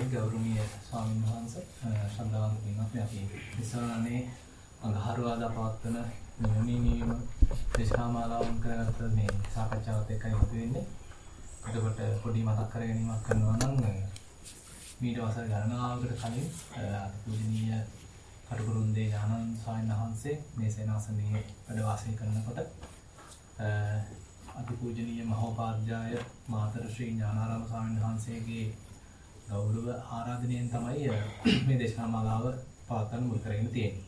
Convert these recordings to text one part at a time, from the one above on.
අවසරයි ගෞරවනීය ස්වාමීන් වහන්සේ ශ්‍රද්ධාවන්ත පින්වත්නි අපි ඉස්සරහනේ අඟහරුවාදා පවත්වන නියමීම දේශනාමාලාවන් කරගත්ත මේ සාකච්ඡාවත් එක්කයි හසු වෙන්නේ. එතකොට පොඩි මතක් කර ගැනීමක් කරනවා නම් මීට වසර ගණනාවකට කලින් පූජනීය කටුකුරුන්දේ ඥානන් ස්වාමීන් වහන්සේ මේ සේනාසනයේ වැඩ වාසය කරනකොට අතිපූජනීය මහෝපාද්‍යය මාතර ශ්‍රී ඥානාරාම ස්වාමීන් වහන්සේගේ ගෞරව ආරාධනයෙන් තමයි මේ දේශනා මාලාව පවත්වන්න මුල් කරගෙන තියෙන්නේ.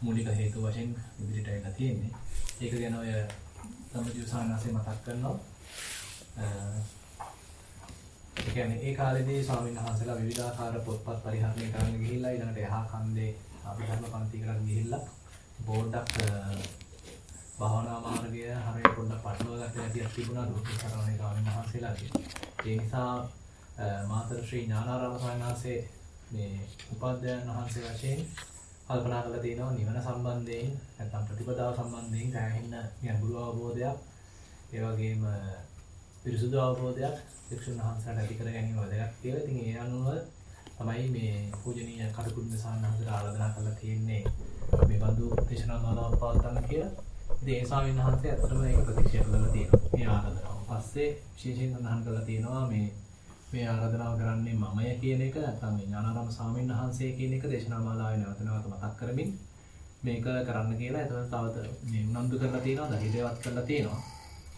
මූලික හේතු වශයෙන් ඉදිරියට ඇවිල්ලා තියෙන්නේ. ඒක ගැන ඔය සම්මුතිය සානාසේ මතක් කරනවා. ඒ කියන්නේ ඒ කාලේදී ස්වාමීන් වහන්සේලා විවිධාකාර පොත්පත් පරිහරණය කරන්න ගිහිල්ලා ඊළඟට එහා කන්දේ අභිධර්ම පන්තිකට ගිහිල්ලා බෝඩ්ඩක් භාවනා මාර්ගය හරියට පොඩ්ඩක් පටලවා ගන්න හැටියක් තිබුණා දුක්ඛ සරණේ ස්වාමීන් වහන්සේලාගේ. ඒ නිසා මාතර ශ්‍රී ඥානාරාම ස්වාමීන් මේ උපාධ්‍යයන් වහන්සේ වශයෙන් කල්පනා කරලා තියෙනවා නිවන සම්බන්ධයෙන් නැත්නම් ප්‍රතිපදාව සම්බන්ධයෙන් දැනෙන්න ගැඹුරු අවබෝධයක් ඒ වගේම පිරිසුදු අවබෝධයක් වික්ෂුන් වහන්සේට ඇති කර ගැනීම වැදගත් කියලා. ඉතින් ඒ අනුව තමයි මේ පූජනීය කටුකුරුන් සාන්නහන්සේට ආරාධනා කරලා තියෙන්නේ මේ බඳු දේශනා මාලාවක් පවත්වන්න කියලා. ඉතින් ඒ ස්වාමීන් වහන්සේ අතරම ඒක ප්‍රතික්ෂේප කරලා තියෙනවා. මේ ආරාධනාව. පස්සේ විශේෂයෙන් සඳහන් කරලා තියෙනවා මේ මේ ආරාධනාව කරන්නේ මමය කියන එක නැත්නම් මේ ඥානාරාම ස්වාමීන් වහන්සේ කියන එක දේශනා මාලාවේ නැවත නැවත මතක් කරමින් මේක කරන්න කියලා එතකොට තවද මේ උනන්දු කරලා තියෙනවා ධෛර්යවත් කරලා තියෙනවා.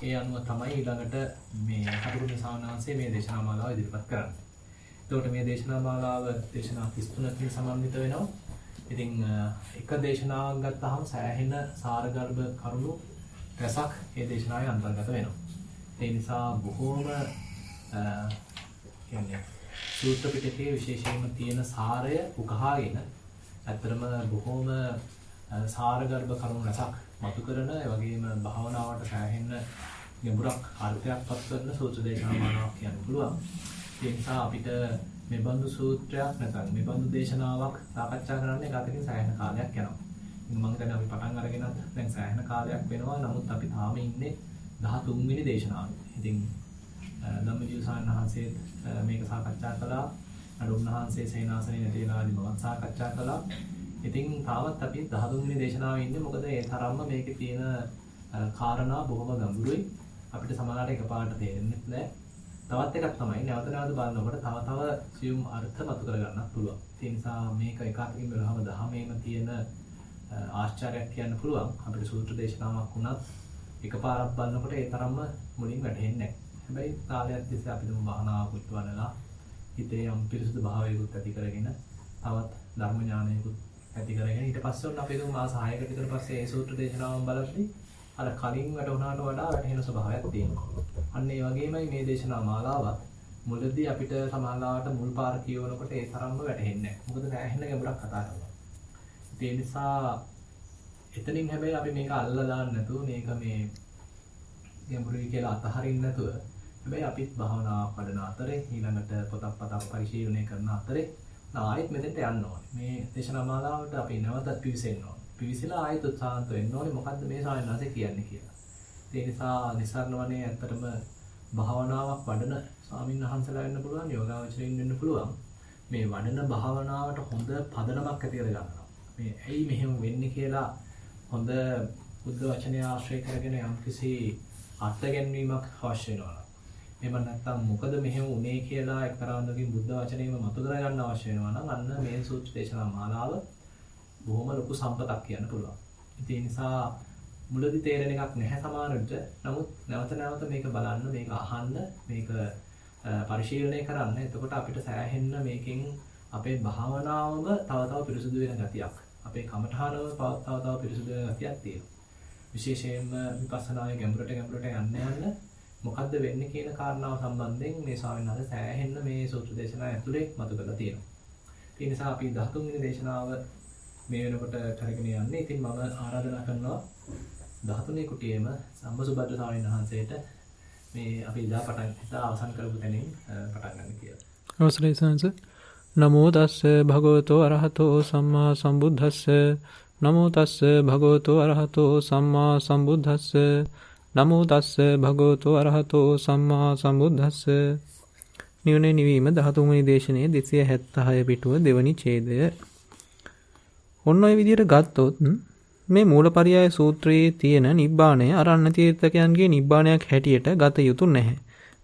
ඒ අනුව තමයි ඊළඟට මේ කටුකුරුනි ස්වාමීන් වහන්සේ මේ දේශනා මාලාව ඉදිරිපත් කරන්නේ. එතකොට මේ දේශනා මාලාව දේශනා 33කින් සමන්විත වෙනවා. ඉතින් එක දේශනාවක් ගත්තාම සෑහෙන සාරගර්භ කරුණු රසක් මේ දේශනාවේ අන්තර්ගත වෙනවා. ඒ නිසා බොහෝම කියන්නේ සූත්‍ර පිටකයේ විශේෂයෙන්ම තියෙන සාරය උකහාගෙන ඇත්තටම බොහොම සාරගර්භ කරුණු රසක් මතු කරන ඒ වගේම භාවනාවට සෑහෙන්න ගැඹුරක් අර්ථයක් පත් කරන සූත්‍ර දේශනා මාලාවක් කියන්න පුළුවන්. ඒ නිසා අපිට මේ බඳු සූත්‍රයක් නැත්නම් මේ බඳු දේශනාවක් සාකච්ඡා කරන්න ගතකින් සෑහෙන කාලයක් යනවා. මම හිතන්නේ අපි පටන් අරගෙනත් දැන් සෑහෙන කාලයක් වෙනවා. නමුත් අපි තාම ඉන්නේ 13 වෙනි දේශනාවේ. ඉතින් ධම්මජීව සාන්හන්සේත් මේක සාකච්ඡා කළා. අනුන්වහන්සේ සේනාසනේ නැතිලාදී මම සාකච්ඡා කළා. ඉතින් තාමත් අපි 13 වෙනි දේශනාවේ ඉන්නේ. මොකද ඒ තරම්ම මේකේ තියෙන කාරණා බොහොම ගැඹුරුයි. අපිට සමහරවිට එකපාරට තේරෙන්නේ නැහැ. තවත් එකක් තමයි නැවත නැවත බලනකොට තව තව සියුම් අර්ථ මතු කර ගන්නත් පුළුවන්. ඒ නිසා මේක එකකින් බලහම දහමේම තියෙන ආශ්චර්යයක් කියන්න පුළුවන්. අපිට සූත්‍ර දේශනාවක් වුණත් එකපාරක් බලනකොට ඒ තරම්ම මුලින් වැටහෙන්නේ නැහැ. හැබැයි කාලයක් තිස්සේ අපි දුම් භාවනාවකුත් වඩලා හිතේ යම් පිරිසුදු භාවයකුත් ඇති කරගෙන තවත් ධර්ම ඥානයකුත් ඇති කරගෙන ඊට පස්සේ ඔන්න අපි දුම් මාස 6කට විතර පස්සේ ඒ සූත්‍ර දේශනාවන් බලද්දී අර කලින් වැටුණාට වඩා වැටහෙන ස්වභාවයක් තියෙනවා. අන්න ඒ වගේමයි මේ දේශනා මාලාවත් මුලදී අපිට සමාලාවට මුල් පාර කියවනකොට ඒ තරම්ම වැටහෙන්නේ නැහැ. මොකද සෑහෙන ගැඹුරක් කතා කරනවා. ඒ නිසා එතනින් හැබැයි අපි මේක අල්ලලා දාන්න නැතුව මේක මේ ගැඹුරුයි කියලා අතහරින්න නැතුව හැබැයි අපිත් භාවනාවක් වඩන අතරේ ඊළඟට පොතක් පතක් පරිශීලනය කරන අතරේ ආයෙත් මෙතෙන්ට යන්න ඕනේ. මේ දේශනා මාලාවට අපි නැවතත් පිවිසෙන්න ඕනේ. පිවිසලා ආයෙත් උත්සාහන්ත වෙන්න ඕනේ මොකද්ද මේ සායනාසේ කියන්නේ කියලා. ඒ නිසා නිසරණ වනේ ඇත්තටම භාවනාවක් වඩන ස්වාමීන් වහන්සේලා වෙන්න පුළුවන්, යෝගාවචරයින් වෙන්න පුළුවන්. මේ වඩන භාවනාවට හොඳ පදනමක් ඇති කර ගන්නවා. මේ ඇයි මෙහෙම වෙන්නේ කියලා හොඳ බුද්ධ වචනය ආශ්‍රය කරගෙන යම්කිසි අර්ථ ගැන්වීමක් අවශ්‍ය වෙනවා. එහෙම නැත්නම් මොකද මෙහෙම උනේ කියලා එක්තරා අන්දකින් බුද්ධ වචනේම මතු කරගන්න අවශ්‍ය වෙනවා නම් අන්න මේ සූත්‍ර දේශනා මාලාව බොහොම ලොකු සම්පතක් කියන්න පුළුවන්. ඒ නිසා මුලදී තේරෙන එකක් නැහැ සමහරවිට. නමුත් නැවත නැවත මේක බලන්න, මේක අහන්න, මේක පරිශීලනය කරන්න. එතකොට අපිට සෑහෙන්න මේකෙන් අපේ භාවනාවම තව තව පිරිසුදු වෙන ගතියක්. අපේ කමඨානම තව තව පිරිසුදු වෙන ගතියක් තියෙනවා. විශේෂයෙන්ම විපස්සනායේ ගැඹුරට ගැඹුරට යන්න යන්න මොකද්ද වෙන්නේ කියන කාරණාව සම්බන්ධයෙන් මේ ස්වාමීන් වහන්සේ සෑහෙන්න මේ සූත්‍ර දේශනාව ඇතුලේ මතු කරලා තියෙනවා. ඒ නිසා අපි 13 වෙනි දේශනාව මේ වෙනකොට කරගෙන යන්නේ. ඉතින් මම ආරාධනා කරනවා 13 වෙනි කුටියේම සම්බසුබද්ද ස්වාමීන් වහන්සේට මේ අපි ඉදා පටන් ඉදා අවසන් කරපු තැනින් පටන් ගන්න කියලා. අවසරයි සංස. නමෝ තස්ස භගවතෝ අරහතෝ සම්මා සම්බුද්දස්ස නමෝ තස්ස භගවතෝ අරහතෝ සම්මා සම්බුද්දස්ස නමෝ තස්ස භගවතු අරහතෝ සම්මා සම්බුද්දස්ස නිවනේ නිවීම 13 වෙනි දේශනයේ 276 පිටුව දෙවනි ඡේදය. ඔන්න ඔය විදිහට ගත්තොත් මේ මූලපරියාය සූත්‍රයේ තියෙන නිබ්බාණය අරණ්‍ය තීර්ථකයන්ගේ නිබ්බාණයක් හැටියට ගත යුතු නැහැ.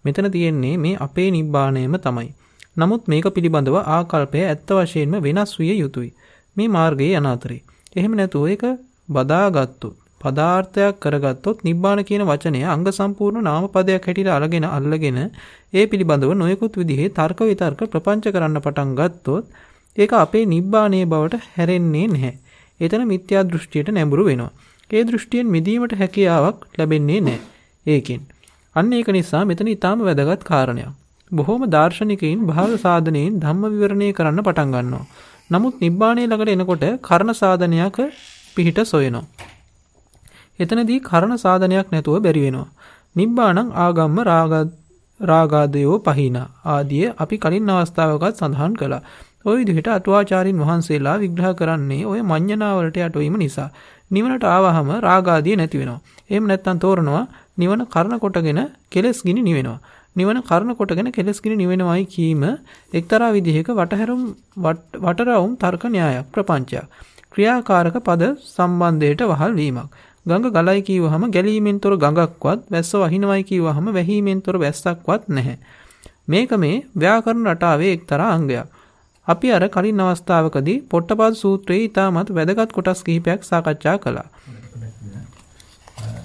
මෙතන තියෙන්නේ මේ අපේ නිබ්බාණයම තමයි. නමුත් මේක පිළිබඳව ආකල්පය ඇත්ත වශයෙන්ම වෙනස් විය යුතුයි. මේ මාර්ගයේ යන අතරේ. එහෙම නැතුව ඒක බදාගත්තොත් පදාර්ථයක් කරගත්තොත් නිබ්බාන කියන වචනය අංග සම්පූර්ණ නාමපදයක් හැටියට අරගෙන අල්ලගෙන ඒ පිළිබඳව නොයෙකුත් විදිහේ තර්ක විතර්ක ප්‍රපංච කරන්න පටන් ගත්තොත් ඒක අපේ නිබ්බානයේ බවට හැරෙන්නේ නැහැ. එතන මිත්‍යා දෘෂ්ටියට නැඹුරු වෙනවා. ඒ දෘෂ්ටියෙන් මිදීමට හැකියාවක් ලැබෙන්නේ නැහැ. ඒකෙන්. අන්න ඒක නිසා මෙතන ඊටාම වැදගත් කාරණයක්. බොහෝම දාර්ශනිකයින් භාව සාධනයෙන් ධම්ම විවරණය කරන්න පටන් ගන්නවා. නමුත් නිබ්බාණය ළඟට එනකොට කර්ණ සාධනයක පිහිට සොයනවා. එතනදී කර්ණ සාධනයක් නැතුව බැරි වෙනවා. නිබ්බාණං ආගම්ම රාගාදයෝ පහිනා ආදිය අපි කලින් අවස්ථාවකත් සඳහන් කළා. ওই විදිහට අටුවාචාරින් වහන්සේලා විග්‍රහ කරන්නේ ওই මඤ්ඤණාවලට යටවීම නිසා. නිවනට ආවහම රාගාදිය නැති වෙනවා. එහෙම නැත්නම් තෝරනවා නිවන කර්ණ කොටගෙන කෙලස් ගිනි නිවෙනවා. නිවන කර්ණ කොටගෙන කෙලස් ගිනි නිවෙනවයි කීම එක්තරා විදිහක වටහැරුම් වටරවුම් තර්ක න්‍යායක් ප්‍රපංචයක්. ක්‍රියාකාරක පද සම්බන්ධයට වහල් වීමක්. ගඟ ගලයි කීවහම ගැලීමෙන් තොර ගඟක්වත් වැස්ස වහිනවයි කීවහම වැහීමෙන් තොර වැස්සක්වත් නැහැ. මේක මේ ව්‍යාකරණ රටාවේ එක්තරා අංගයක්. අපි අර කලින් අවස්ථාවකදී පොට්ටපාද සූත්‍රයේ ඊටමත් වැදගත් කොටස් කිහිපයක් සාකච්ඡා කළා.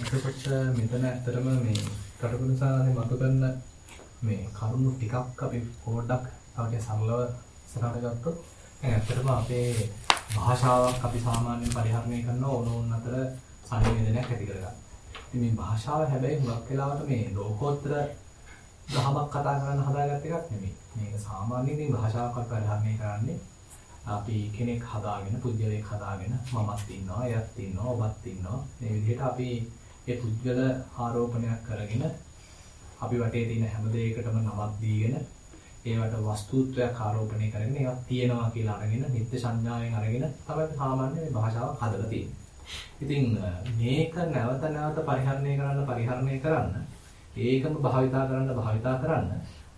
එතකොට මෙතන ඇත්තටම මේ කටුකුරුසාරේ මතු කරන මේ කරුණු ටිකක් අපි පොඩ්ඩක් තව සරලව ඉස්සරහට ගත්තොත් දැන් ඇත්තටම අපේ භාෂාවක් අපි සාමාන්‍යයෙන් පරිහරණය කරන ඕන ඕන අතර සංවේදනයක් ඇති කරගන්න. ඉතින් මේ භාෂාව හැබැයි හුඟක් වෙලාවට මේ ලෝකෝත්තර දහමක් කතා කරන්න හදාගත්ත එකක් නෙමෙයි. මේක සාමාන්‍යයෙන් මේ භාෂාවක් පරිහරණය කරන්නේ අපි කෙනෙක් හදාගෙන පුද්ගලයෙක් හදාගෙන මමත් ඉන්නවා, එයත් ඉන්නවා, ඔබත් ඉන්නවා. මේ විදිහට අපි ඒ පුද්ගල ආරෝපණයක් කරගෙන අපි වටේ තියෙන හැම දෙයකටම නමක් දීගෙන ඒවට වස්තුත්වයක් ආරෝපණය කරගෙන ඒවා තියෙනවා කියලා අරගෙන නිත්‍ය සංඥාවෙන් අරගෙන තමයි සාමාන්‍ය මේ භාෂාව හදලා තියෙන්නේ. ඉතින් මේක නැවත නැවත පරිහරණය කරන්න පරිහරණය කරන්න ඒකම භාවිතා කරන්න භාවිතා කරන්න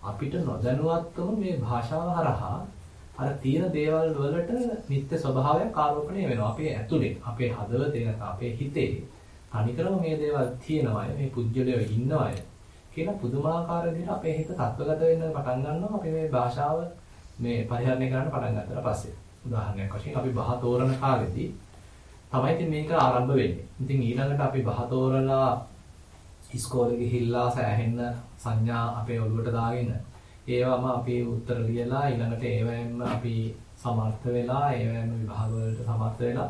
අපිට නොදැනුවත්වම මේ භාෂාව හරහා අර තියෙන දේවල් වලට නිත්‍ය ස්වභාවයක් ආරෝපණය වෙනවා. අපේ ඇතුලේ, අපේ හදවතේ, අපේ හිතේ තනිකරම මේ දේවල් තියෙනවා. මේ පුජ්‍යලයෝ ඉන්නවා. කියලා පුදුමාකාර විදිහට අපේ හිත තත්වගත වෙන්න පටන් ගන්නවා අපි මේ භාෂාව මේ පරිහරණය කරන්න පටන් ගන්නතර පස්සේ. උදාහරණයක් වශයෙන් අපි බහ තෝරන කාලෙදී තමයි ඉතින් මේක ආරම්භ වෙන්නේ. ඉතින් ඊළඟට අපි බහ තෝරලා ඉස්කෝලේ ගිහිල්ලා සෑහෙන්න සංඥා අපේ ඔළුවට දාගෙන ඒවම අපි උත්තර ලියලා ඊළඟට ඒවෙන්ම අපි සමර්ථ වෙලා ඒවෙන්ම විභාග වලට සමර්ථ වෙලා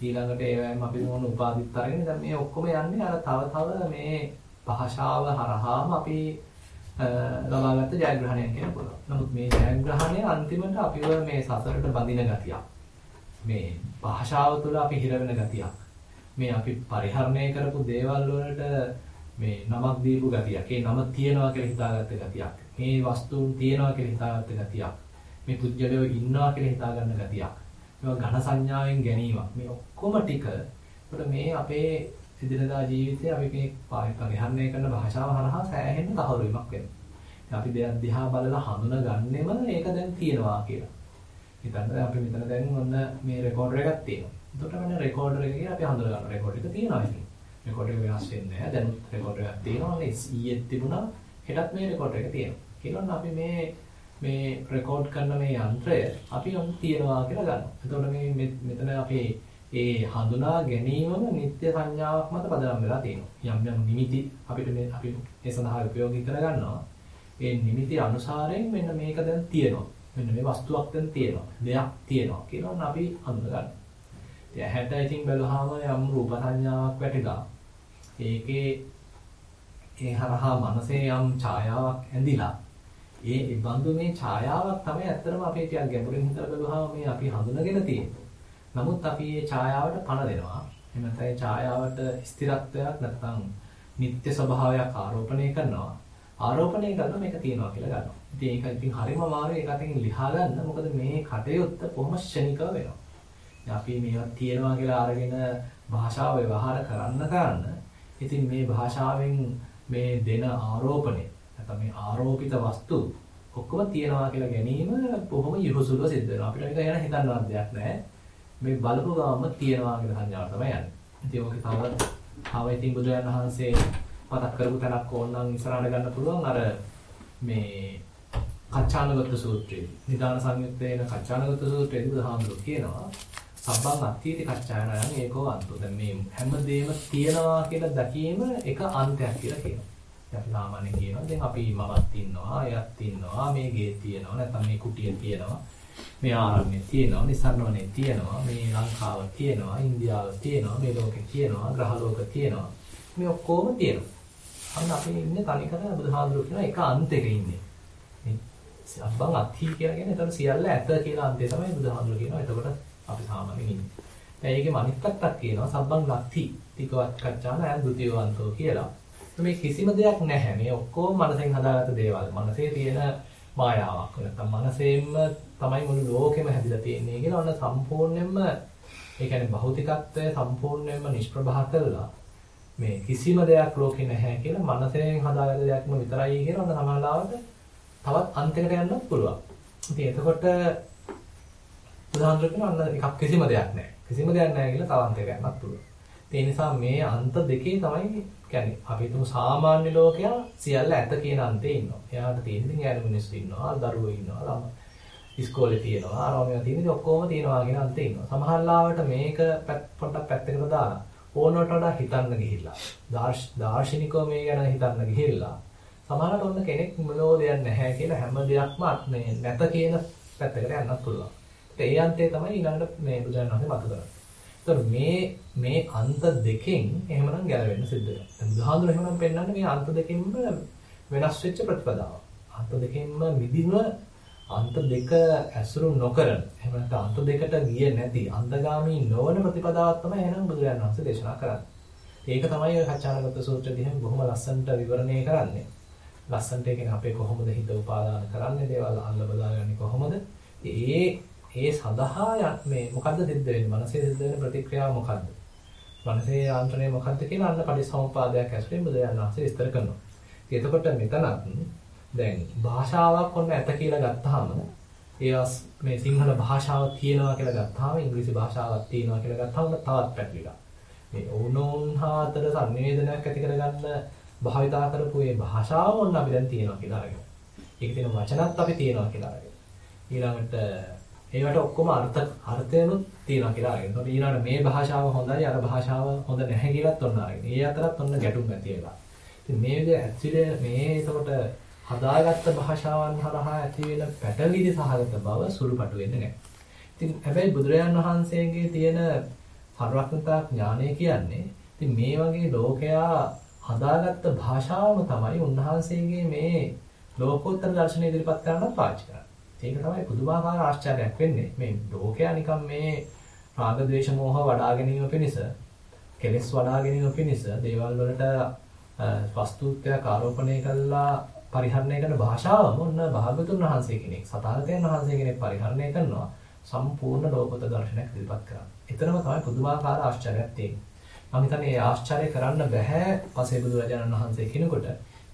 ඊළඟට ඒවෙන්ම අපි මොන උපාධිත් අරගෙන දැන් මේ ඔක්කොම යන්නේ අර තව තව මේ භාෂාව හරහාම අපි ලබාගත්ත ජයග්‍රහණයක් කියන පුළුවන්. නමුත් මේ ජයග්‍රහණය අන්තිමට අපිව මේ සසරට බඳින ගතියක්. මේ භාෂාව තුළ අපි හිර වෙන ගතියක්. මේ අපි පරිහරණය කරපු දේවල් වලට මේ නමක් දීපු ගතියක්. ඒ නම තියනවා කියලා හිතාගත්ත ගතියක්. මේ වස්තුන් තියනවා කියලා හිතාගත්ත ගතියක්. මේ පුජ්‍යලයෝ ඉන්නවා කියලා හිතාගන්න ගතියක්. මේවා ඝන සංඥාවෙන් ගැනීමක්. මේ ඔක්කොම ටික මේ අපේ එදිනදා ජීවිතේ අපි මේ පරිහරණය කරන භාෂාව හරහා සෑහෙන තහවුරු වීමක් වෙනවා. අපි දෙයක් දිහා බලලා හඳුනගන්නෙම ඒක දැන් තියෙනවා කියලා. හිතන්න අපි මෙතන දැන් ඔන්න මේ රෙකෝඩර් එකක් තියෙනවා. එතකොට මෙන්න රෙකෝඩර් එකේ අපි හඳුනගන්න රෙකෝඩර් එක තියෙනවා ඉතින්. රෙකෝඩර් එක වෙනස් වෙන්නේ නැහැ. දැන් රෙකෝඩර් එකක් තියෙනවා. ඊයේ තිබුණා. හෙටත් මේ රෙකෝඩර් එක තියෙනවා. කියලා අපි මේ මේ රෙකෝඩ් කරන මේ යන්ත්‍රය අපි ඔන්න තියනවා කියලා ගන්නවා. එතකොට මේ මෙතන අපි ඒ හඳුනා ගැනීමම නිත්‍ය සංඥාවක් මත පදනම් වෙලා තියෙනවා. යම් යම් නිමිති අපිට මේ අපි ඒ සඳහා උපයෝගී කරගන්නවා. ඒ නිමිති අනුසාරයෙන් මෙන්න මේක දැන් තියෙනවා. මෙන්න මේ වස්තුවක් දැන් තියෙනවා. දෙයක් තියෙනවා කියලා අපි හඳුනගන්නවා. ඉතින් ඇහැට ඉතින් බැලුවාම යම් රූප සංඥාවක් වැටිලා ඒකේ ඒ හරහා මනසේ යම් ඡායාවක් ඇඳිලා ඒ බඳු මේ ඡායාවක් තමයි ඇත්තටම අපේ ටිකක් ගැඹුරින් හිතලා බැලුවාම මේ අපි හඳුනගෙන තියෙන්නේ. නමුත් අපි මේ ඡායාවට පණ දෙනවා. එහෙම නැත්නම් ඡායාවට ස්ථිරත්වයක් නැත්නම් නිත්‍ය ස්වභාවයක් ආරෝපණය කරනවා. ආරෝපණය කරලා මේක තියනවා කියලා ගන්නවා. ඉතින් ඒක ඉතින් හරිම අමාරුයි ඒක අතින් ලියා ගන්න. මොකද මේ කටයුත්ත කොහොම ශනිකව වෙනවා. අපි මේවා තියනවා කියලා අරගෙන භාෂාව ව්‍යවහාර කරන්න කරන්න ඉතින් මේ භාෂාවෙන් මේ දෙන ආරෝපණය නැත්නම් මේ ආරෝපිත වස්තු ඔක්කොම තියනවා කියලා ගැනීම බොහොම යහුසුලව සිද්ධ වෙනවා. අපිට නිකන් යන හිතන්නවත් දෙයක් නැහැ. මේ බලපු ගාම තියනවා කියලා සංඥාව තමයි යන්නේ. ඉතින් ඔක තව තව ඉතින් බුදුරජාණන් වහන්සේ මතක් කරපු තැනක් ඕනනම් ඉස්සරහට ගන්න පුළුවන් අර මේ කච්චානගත සූත්‍රයේ. නිදාන සංයුත්තේන කච්චානගත සූත්‍රයේදී බුදුහාමුදුරුවෝ කියනවා සබ්බං අත්ථීති කච්චායනයන් ඒකෝ අන්තෝ. දැන් මේ හැමදේම තියනවා කියලා දැකීම එක අන්තයක් කියලා කියනවා. අපි සාමාන්‍යයෙන් කියනවා දැන් අපි මමත් ඉන්නවා, එයත් ඉන්නවා, මේ ගේ තියෙනවා, නැත්නම් මේ කුටිය තියෙනවා. මේ ආරණ්‍ය තියෙනවා, නිසරණවනේ තියෙනවා, මේ ලංකාව තියෙනවා, ඉන්දියාව තියෙනවා, මේ ලෝකේ තියෙනවා, ග්‍රහ ලෝක තියෙනවා. මේ ඔක්කොම තියෙනවා. අන්න අපි ඉන්නේ තනිකර බුදුහාමුදුරුවෝ කියන එක අන්තයක ඉන්නේ. මේ සබ්බං අත්ථී කියලා කියන්නේ එතන සියල්ල ඇත කියලා අන්තය තමයි බුදුහාමුදුරුවෝ කියනවා. එතකොට අපි සාමාන්‍යයෙන් ඉන්නේ. දැන් ඒකේ අනිත් පැත්තක් කියනවා සබ්බං නත්ති තිකවත් කච්චාන අය ဒ ුතියවන්තෝ කියලා. මේ කිසිම දෙයක් නැහැ. මේ ඔක්කොම මනසෙන් හදාගත්ත දේවල්. මනසේ තියෙන මායාවක්. නැත්නම් මනසෙන්ම තමයි මුළු ලෝකෙම හැදිලා තියෙන්නේ කියලා ඔන්න සම්පූර්ණයෙන්ම ඒ කියන්නේ භෞතිකත්වය සම්පූර්ණයෙන්ම නිෂ්ප්‍රභා කරලා මේ කිසිම දෙයක් ලෝකේ නැහැ කියලා මනසෙන් හදාගත්ත දෙයක්ම විතරයි කියලා ඔන්න සමාලාවට තවත් අන්තයකට යන්නත් පුළුවන්. ඉතින් එතකොට උදාහරණයක් අන්න එකක් කිසිම දෙයක් නැහැ. කිසිම දෙයක් නැහැ කියලා තව අන්තයකට යන්නත් පුළුවන්. ඒ නිසා මේ අන්ත දෙකේ තමයි කියන්නේ අපි හිතමු සාමාන්‍ය ලෝකයා සියල්ල ඇත කියන අන්තේ ඉන්නවා. එයාට තියෙන ඉතින් යාළු මිනිස්සු ඉන්නවා, දරුවෝ ඉන්නවා, ළමයි ඉස්කෝලේ තියෙනවා, ආරෝමයා තියෙන ඉතින් ඔක්කොම තියෙනවා කියන අන්තේ ඉන්නවා. සමහර ලාවට මේක පොඩ්ඩක් පැත්තකට දාලා ඕනකට වඩා හිතන්න ගිහිල්ලා දාර්ශනිකව මේ ගැන හිතන්න ගිහිල්ලා සමහරවිට ඔන්න කෙනෙක් මොනෝ දෙයක් නැහැ කියලා හැම දෙයක්ම මේ නැත කියන පැත්තකට යන්නත් පුළුවන්. ඒ අන්තය තමයි ඊළඟට මේ බුදුන් වහන්සේ මතු කරන්නේ. ඒතර මේ මේ අන්ත දෙකෙන් එහෙමනම් ගැලවෙන්න සිද්ධ වෙනවා. දැන් බුදුහාඳුර එහෙමනම් පෙන්වන්නේ මේ අන්ත දෙකෙන්ම වෙනස් වෙච්ච ප්‍රතිපදාව. අන්ත දෙකෙන්ම මිදින අන්ත දෙක ඇසුරු නොකරන එහෙම නැත්නම් අන්ත දෙකට ගියේ නැති අන්තගාමී නොවන ප්‍රතිපදාවක් තමයි එහෙනම් බුදුරජාණන් වහන්සේ දේශනා කරන්නේ. ඒක තමයි ඔය කච්චානගත සූත්‍රයේදී බොහොම ලස්සනට විවරණය කරන්නේ. ලස්සනට කියන්නේ අපේ කොහොමද හිත උපාදාන කරන්නේ දේවල් අල්ල බදාගන්නේ කොහොමද? ඒ ඒ සඳහා මේ මොකද්ද සිද්ධ වෙන්නේ? මනසේ සිද්ධ වෙන ප්‍රතික්‍රියාව මොකද්ද? මනසේ යාන්ත්‍රණය මොකද්ද කියලා අන්න පරිසම්පාදයක් ඇසුරෙන් බුදුරජාණන් වහන්සේ විස්තර කරනවා. එතකොට මෙතනත් දැන් භාෂාවක් ඔන්න ඇත කියලා ගත්තාම ඒවස් මේ සිංහල භාෂාව තියෙනවා කියලා ගත්තාම ඉංග්‍රීසි භාෂාවක් තියෙනවා කියලා ගත්තාම තවත් පැටලිලා. මේ ඕනෝන් හා අතර සංවේදනයක් ඇති කරගන්න භාවිතා කරපු මේ භාෂාව ඔන්න අපි දැන් තියෙනවා කියලා අරගෙන. ඒක තියෙන වචනත් අපි තියෙනවා කියලා අරගෙන. ඊළඟට ඒවට ඔක්කොම අර්ථ අර්ථයනුත් තියෙනවා කියලා අරගෙන. ඒතකොට ඊළඟට මේ භාෂාව හොඳයි අර භාෂාව හොඳ නැහැ කියලාත් ඔන්න අරගෙන. ඒ අතරත් ඔන්න ගැටුම් ඇති වෙලා. ඉතින් මේ විදිහ ඇක්චුලි මේ ඒතකොට හදාගත්ත භාෂාවන් හරහා ඇති වෙන පැටලිලි සහගත බව සුළුපටු වෙන්නේ නැහැ. ඉතින් හැබැයි බුදුරජාන් වහන්සේගේ තියෙන සර්වඥතා ඥානය කියන්නේ ඉතින් මේ වගේ ලෝකයා හදාගත්ත භාෂාවම තමයි උන්වහන්සේගේ මේ ලෝකෝත්තර දර්ශනය ඉදිරිපත් කරන්නත් පාවිච්චි කරන්නේ. ඒක තමයි පුදුමාකාර ආශ්චර්යයක් වෙන්නේ. මේ ලෝකයා නිකන් මේ රාග ద్వේෂ මෝහ වඩා ගැනීම පිණිස කෙලෙස් වඩා ගැනීම පිණිස දේවල් වලට වස්තුත්වයක් ආරෝපණය කළා පරිහරණය කරන භාෂාවම ඔන්න භාගතුන් වහන්සේ කෙනෙක් සතාගතයන් වහන්සේ කෙනෙක් පරිහරණය කරනවා සම්පූර්ණ ලෝකෝත්තර දර්ශනයක් ඉදිරිපත් කරන්නේ. එතරම් තමයි පුදුමාකාර ආශ්චර්යයක් තියෙන්නේ. මම හිතන්නේ මේ ආශ්චර්ය කරන්න බෑ පසේ බුදුරජාණන් වහන්සේ කෙනෙකුට.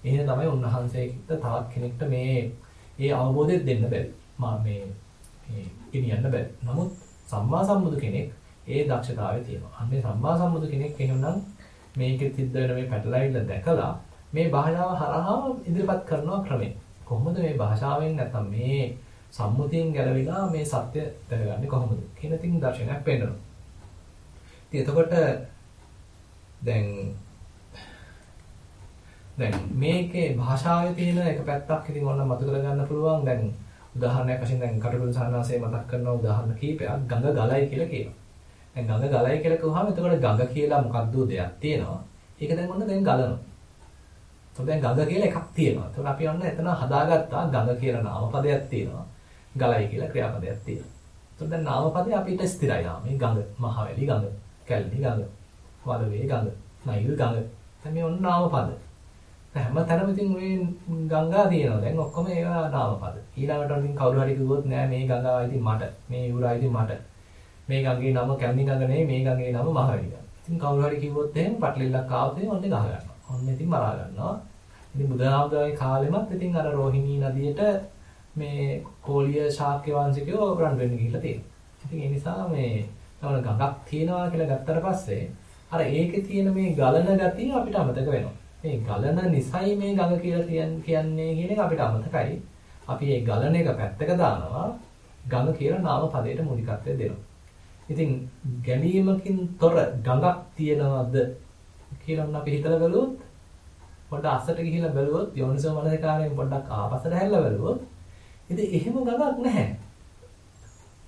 එහෙනම් තමයි උන්වහන්සේට තවත් කෙනෙක්ට මේ ඒ අවබෝධය දෙන්න බැරි. මා මේ මේ ගෙනියන්න බැරි. නමුත් සම්මා සම්බුදු කෙනෙක් ඒ දක්ෂතාවය තියෙනවා. අන්නේ සම්මා සම්බුදු කෙනෙක් එහෙනම් මේකෙ සිද්ධ වෙන මේ පැටලයිල්ල දැකලා මේ භාෂාව හරහා ඉදිරිපත් කරනවා ක්‍රමෙන්. කොහොමද මේ භාෂාවෙන් නැත්නම් මේ සම්මුතියෙන් ගැලවිලා මේ සත්‍ය දැනගන්නේ කොහොමද කියන තින් දර්ශනයක් පෙන්නනවා. ඉතින් එතකොට දැන් දැන් මේකේ භාෂාවේ තියෙන එක පැත්තක් ඉතින් ඕනනම් මතක කරගන්න පුළුවන්. දැන් උදාහරණයක් වශයෙන් දැන් කටුකුරු සානාසය මතක් කරන උදාහරණ කීපයක් ගඟ ගලයි කියලා කියනවා. දැන් ගඟ ගලයි කියලා කිව්වහම එතකොට ගඟ කියලා මොකක්ද දෙයක් තියෙනවා. ඒක දැන් ඔන්න දැන් ගලනවා. එතකොට දැන් ගඟ කියලා එකක් තියෙනවා. එතකොට අපි ඔන්න එතන හදාගත්තා ගඟ කියලා නාමපදයක් තියෙනවා. ගලයි කියලා ක්‍රියාපදයක් තියෙනවා. එතකොට දැන් නාමපදේ අපිට ස්ථිරයි නාම. මේ ගඟ, මහවැලි ගඟ, කැලණි ගඟ, වලවේ ගඟ, නයිල් ගඟ. දැන් මේ ඔන්න නාමපද. හැම තැනම ඉතින් මේ ගංගා තියෙනවා. දැන් ඔක්කොම ඒවා නාමපද. ඊළඟට ඉතින් කවුරු හරි කිව්වොත් නෑ මේ ගංගාව ඉතින් මට. මේ යුරා ඉතින් මට. මේ ගඟේ නම කැලණි ගඟ නෙවෙයි මේ ගඟේ නම මහවැලි ගඟ. ඉතින් කවුරු හරි කිව්වොත් එහෙම පටලිල්ලක් ආවොත් එහෙම ඔන්නේ ගහ ගන්නවා. ඔන්න ඉතින් මරා ගන්නවා. ඉතින් බුදුහාමුදුරගේ කාලෙමත් ඉතින් අර රෝහිණී නදියට මේ කෝලිය ශාක්‍ය වංශිකයෝ රන් වෙන්න ගිහිල්ලා තියෙනවා. ඉතින් ඒ නිසා මේ තවන ගඟක් තියෙනවා කියලා ගත්තට පස්සේ අර ඒකේ තියෙන මේ ගලන ගතිය අපිට අමතක වෙනවා. මේ ගලන නිසයි මේ ගඟ කියලා කියන්නේ කියන එක අපිට අමතකයි. අපි මේ ගලන එක පැත්තක දානවා ගඟ කියලා නාම පදයට මූලිකත්වය දෙනවා. ඉතින් ගැලීමකින් තොර ගඟක් තියනවද කියලා අපි හිතලා බලුවොත් පොඩ්ඩක් අස්සට ගිහිල්ලා බැලුවොත් යෝනිසෝ මනසකාරයෙන් පොඩ්ඩක් ආපස්සට හැරිලා බැලුවොත් ඉතින් එහෙම ගඟක් නැහැ.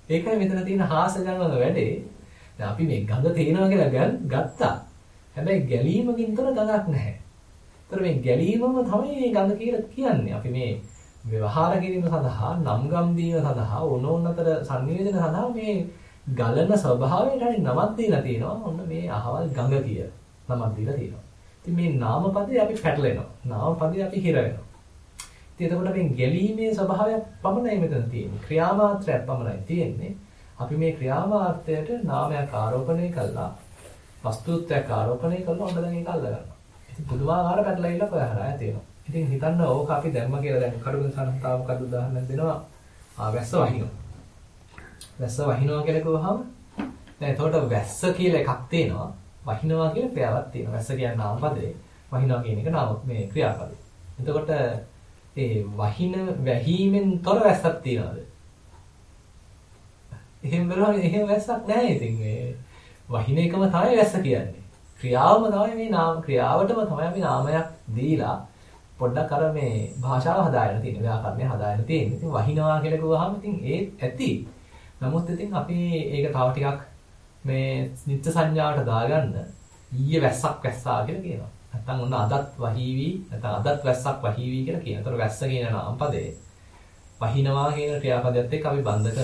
ඒකයි මෙතන තියෙන හාස ගණන වැඩේ. දැන් අපි මේ ගඟ තේනවා කියලා ගත්තා. හැබැයි ගැලීමකින් තොර ගඟක් නැහැ. ඒතර මේ ගැලීමම තමයි මේ ගඟ කියලා කියන්නේ. අපි මේ ව්‍යවහාර කිරීම සඳහා නම් ගම් දීම සඳහා ඕනෝන් අතර සංනිවේදන සඳහා මේ ගලන ස්වභාවයට හරි නමක් දීලා තියෙනවා. ඔන්න මේ අහවල් ගඟ කිය නමක් දීලා තියෙනවා. ඉතින් මේ නාමපදේ අපි පැටලෙනවා. නාමපදේ අපි හිර වෙනවා. ඉතින් එතකොට මේ ගැලීමේ ස්වභාවයක් පමණයි මෙතන තියෙන්නේ. ක්‍රියාමාත්‍රයක් පමණයි තියෙන්නේ. අපි මේ ක්‍රියාමාර්ථයට නාමයක් ආරෝපණය කළා. වස්තුත්වයක් ආරෝපණය කළා ඔන්න දැන් ඒක අල්ල ගන්නවා. ඉතින් පුදුමාකාර පැටලෙilla කොහරා තියෙනවා. ඉතින් හිතන්න ඕක අපි දැම්ම කියලා දැන් කඩුවෙන් සනතාව කඩු උදාහරණයක් දෙනවා. ආ වැස්ස වහිනවා. වැස්ස වහිනවා කියලා කිව්වහම දැන් එතකොට වැස්ස කියලා එකක් තියෙනවා. වහිනවා කියන ක්‍රියාවක් තියෙනවා. වැස්ස කියන්නේ නාමපදේ. වහිනවා කියන එක නාම මේ ක්‍රියාපදේ. එතකොට ඒ වහින වැහිමෙන් තොර වැස්සක් තියනවාද? එහෙම බලනවා එහෙම වැස්සක් නැහැ ඉතින් මේ වහින එකම තමයි වැස්ස කියන්නේ. ක්‍රියාවම තමයි මේ නාම ක්‍රියාවටම තමයි අපි නාමයක් දීලා පොඩ්ඩක් අර මේ භාෂාව හදාගෙන තියෙන ව්‍යාකරණය හදාගෙන තියෙන. ඉතින් වහිනවා කියලා කිව්වහම ඉතින් ඒ ඇති. නමුත් ඉතින් අපි ඒක තව ටිකක් මේ නිත්‍ය සංඥාවට දාගන්න ඊයේ වැස්සක් වැස්සා කියලා කියනවා. නැත්නම් ඔන්න අදත් වහීවි නැත්නම් අදත් වැස්සක් වහීවි කියලා කියනවා. ඒතර වැස්ස කියන නාමපදේ වහිනවා කියන ක්‍රියාපදයට එක්ක අපි බන්ධ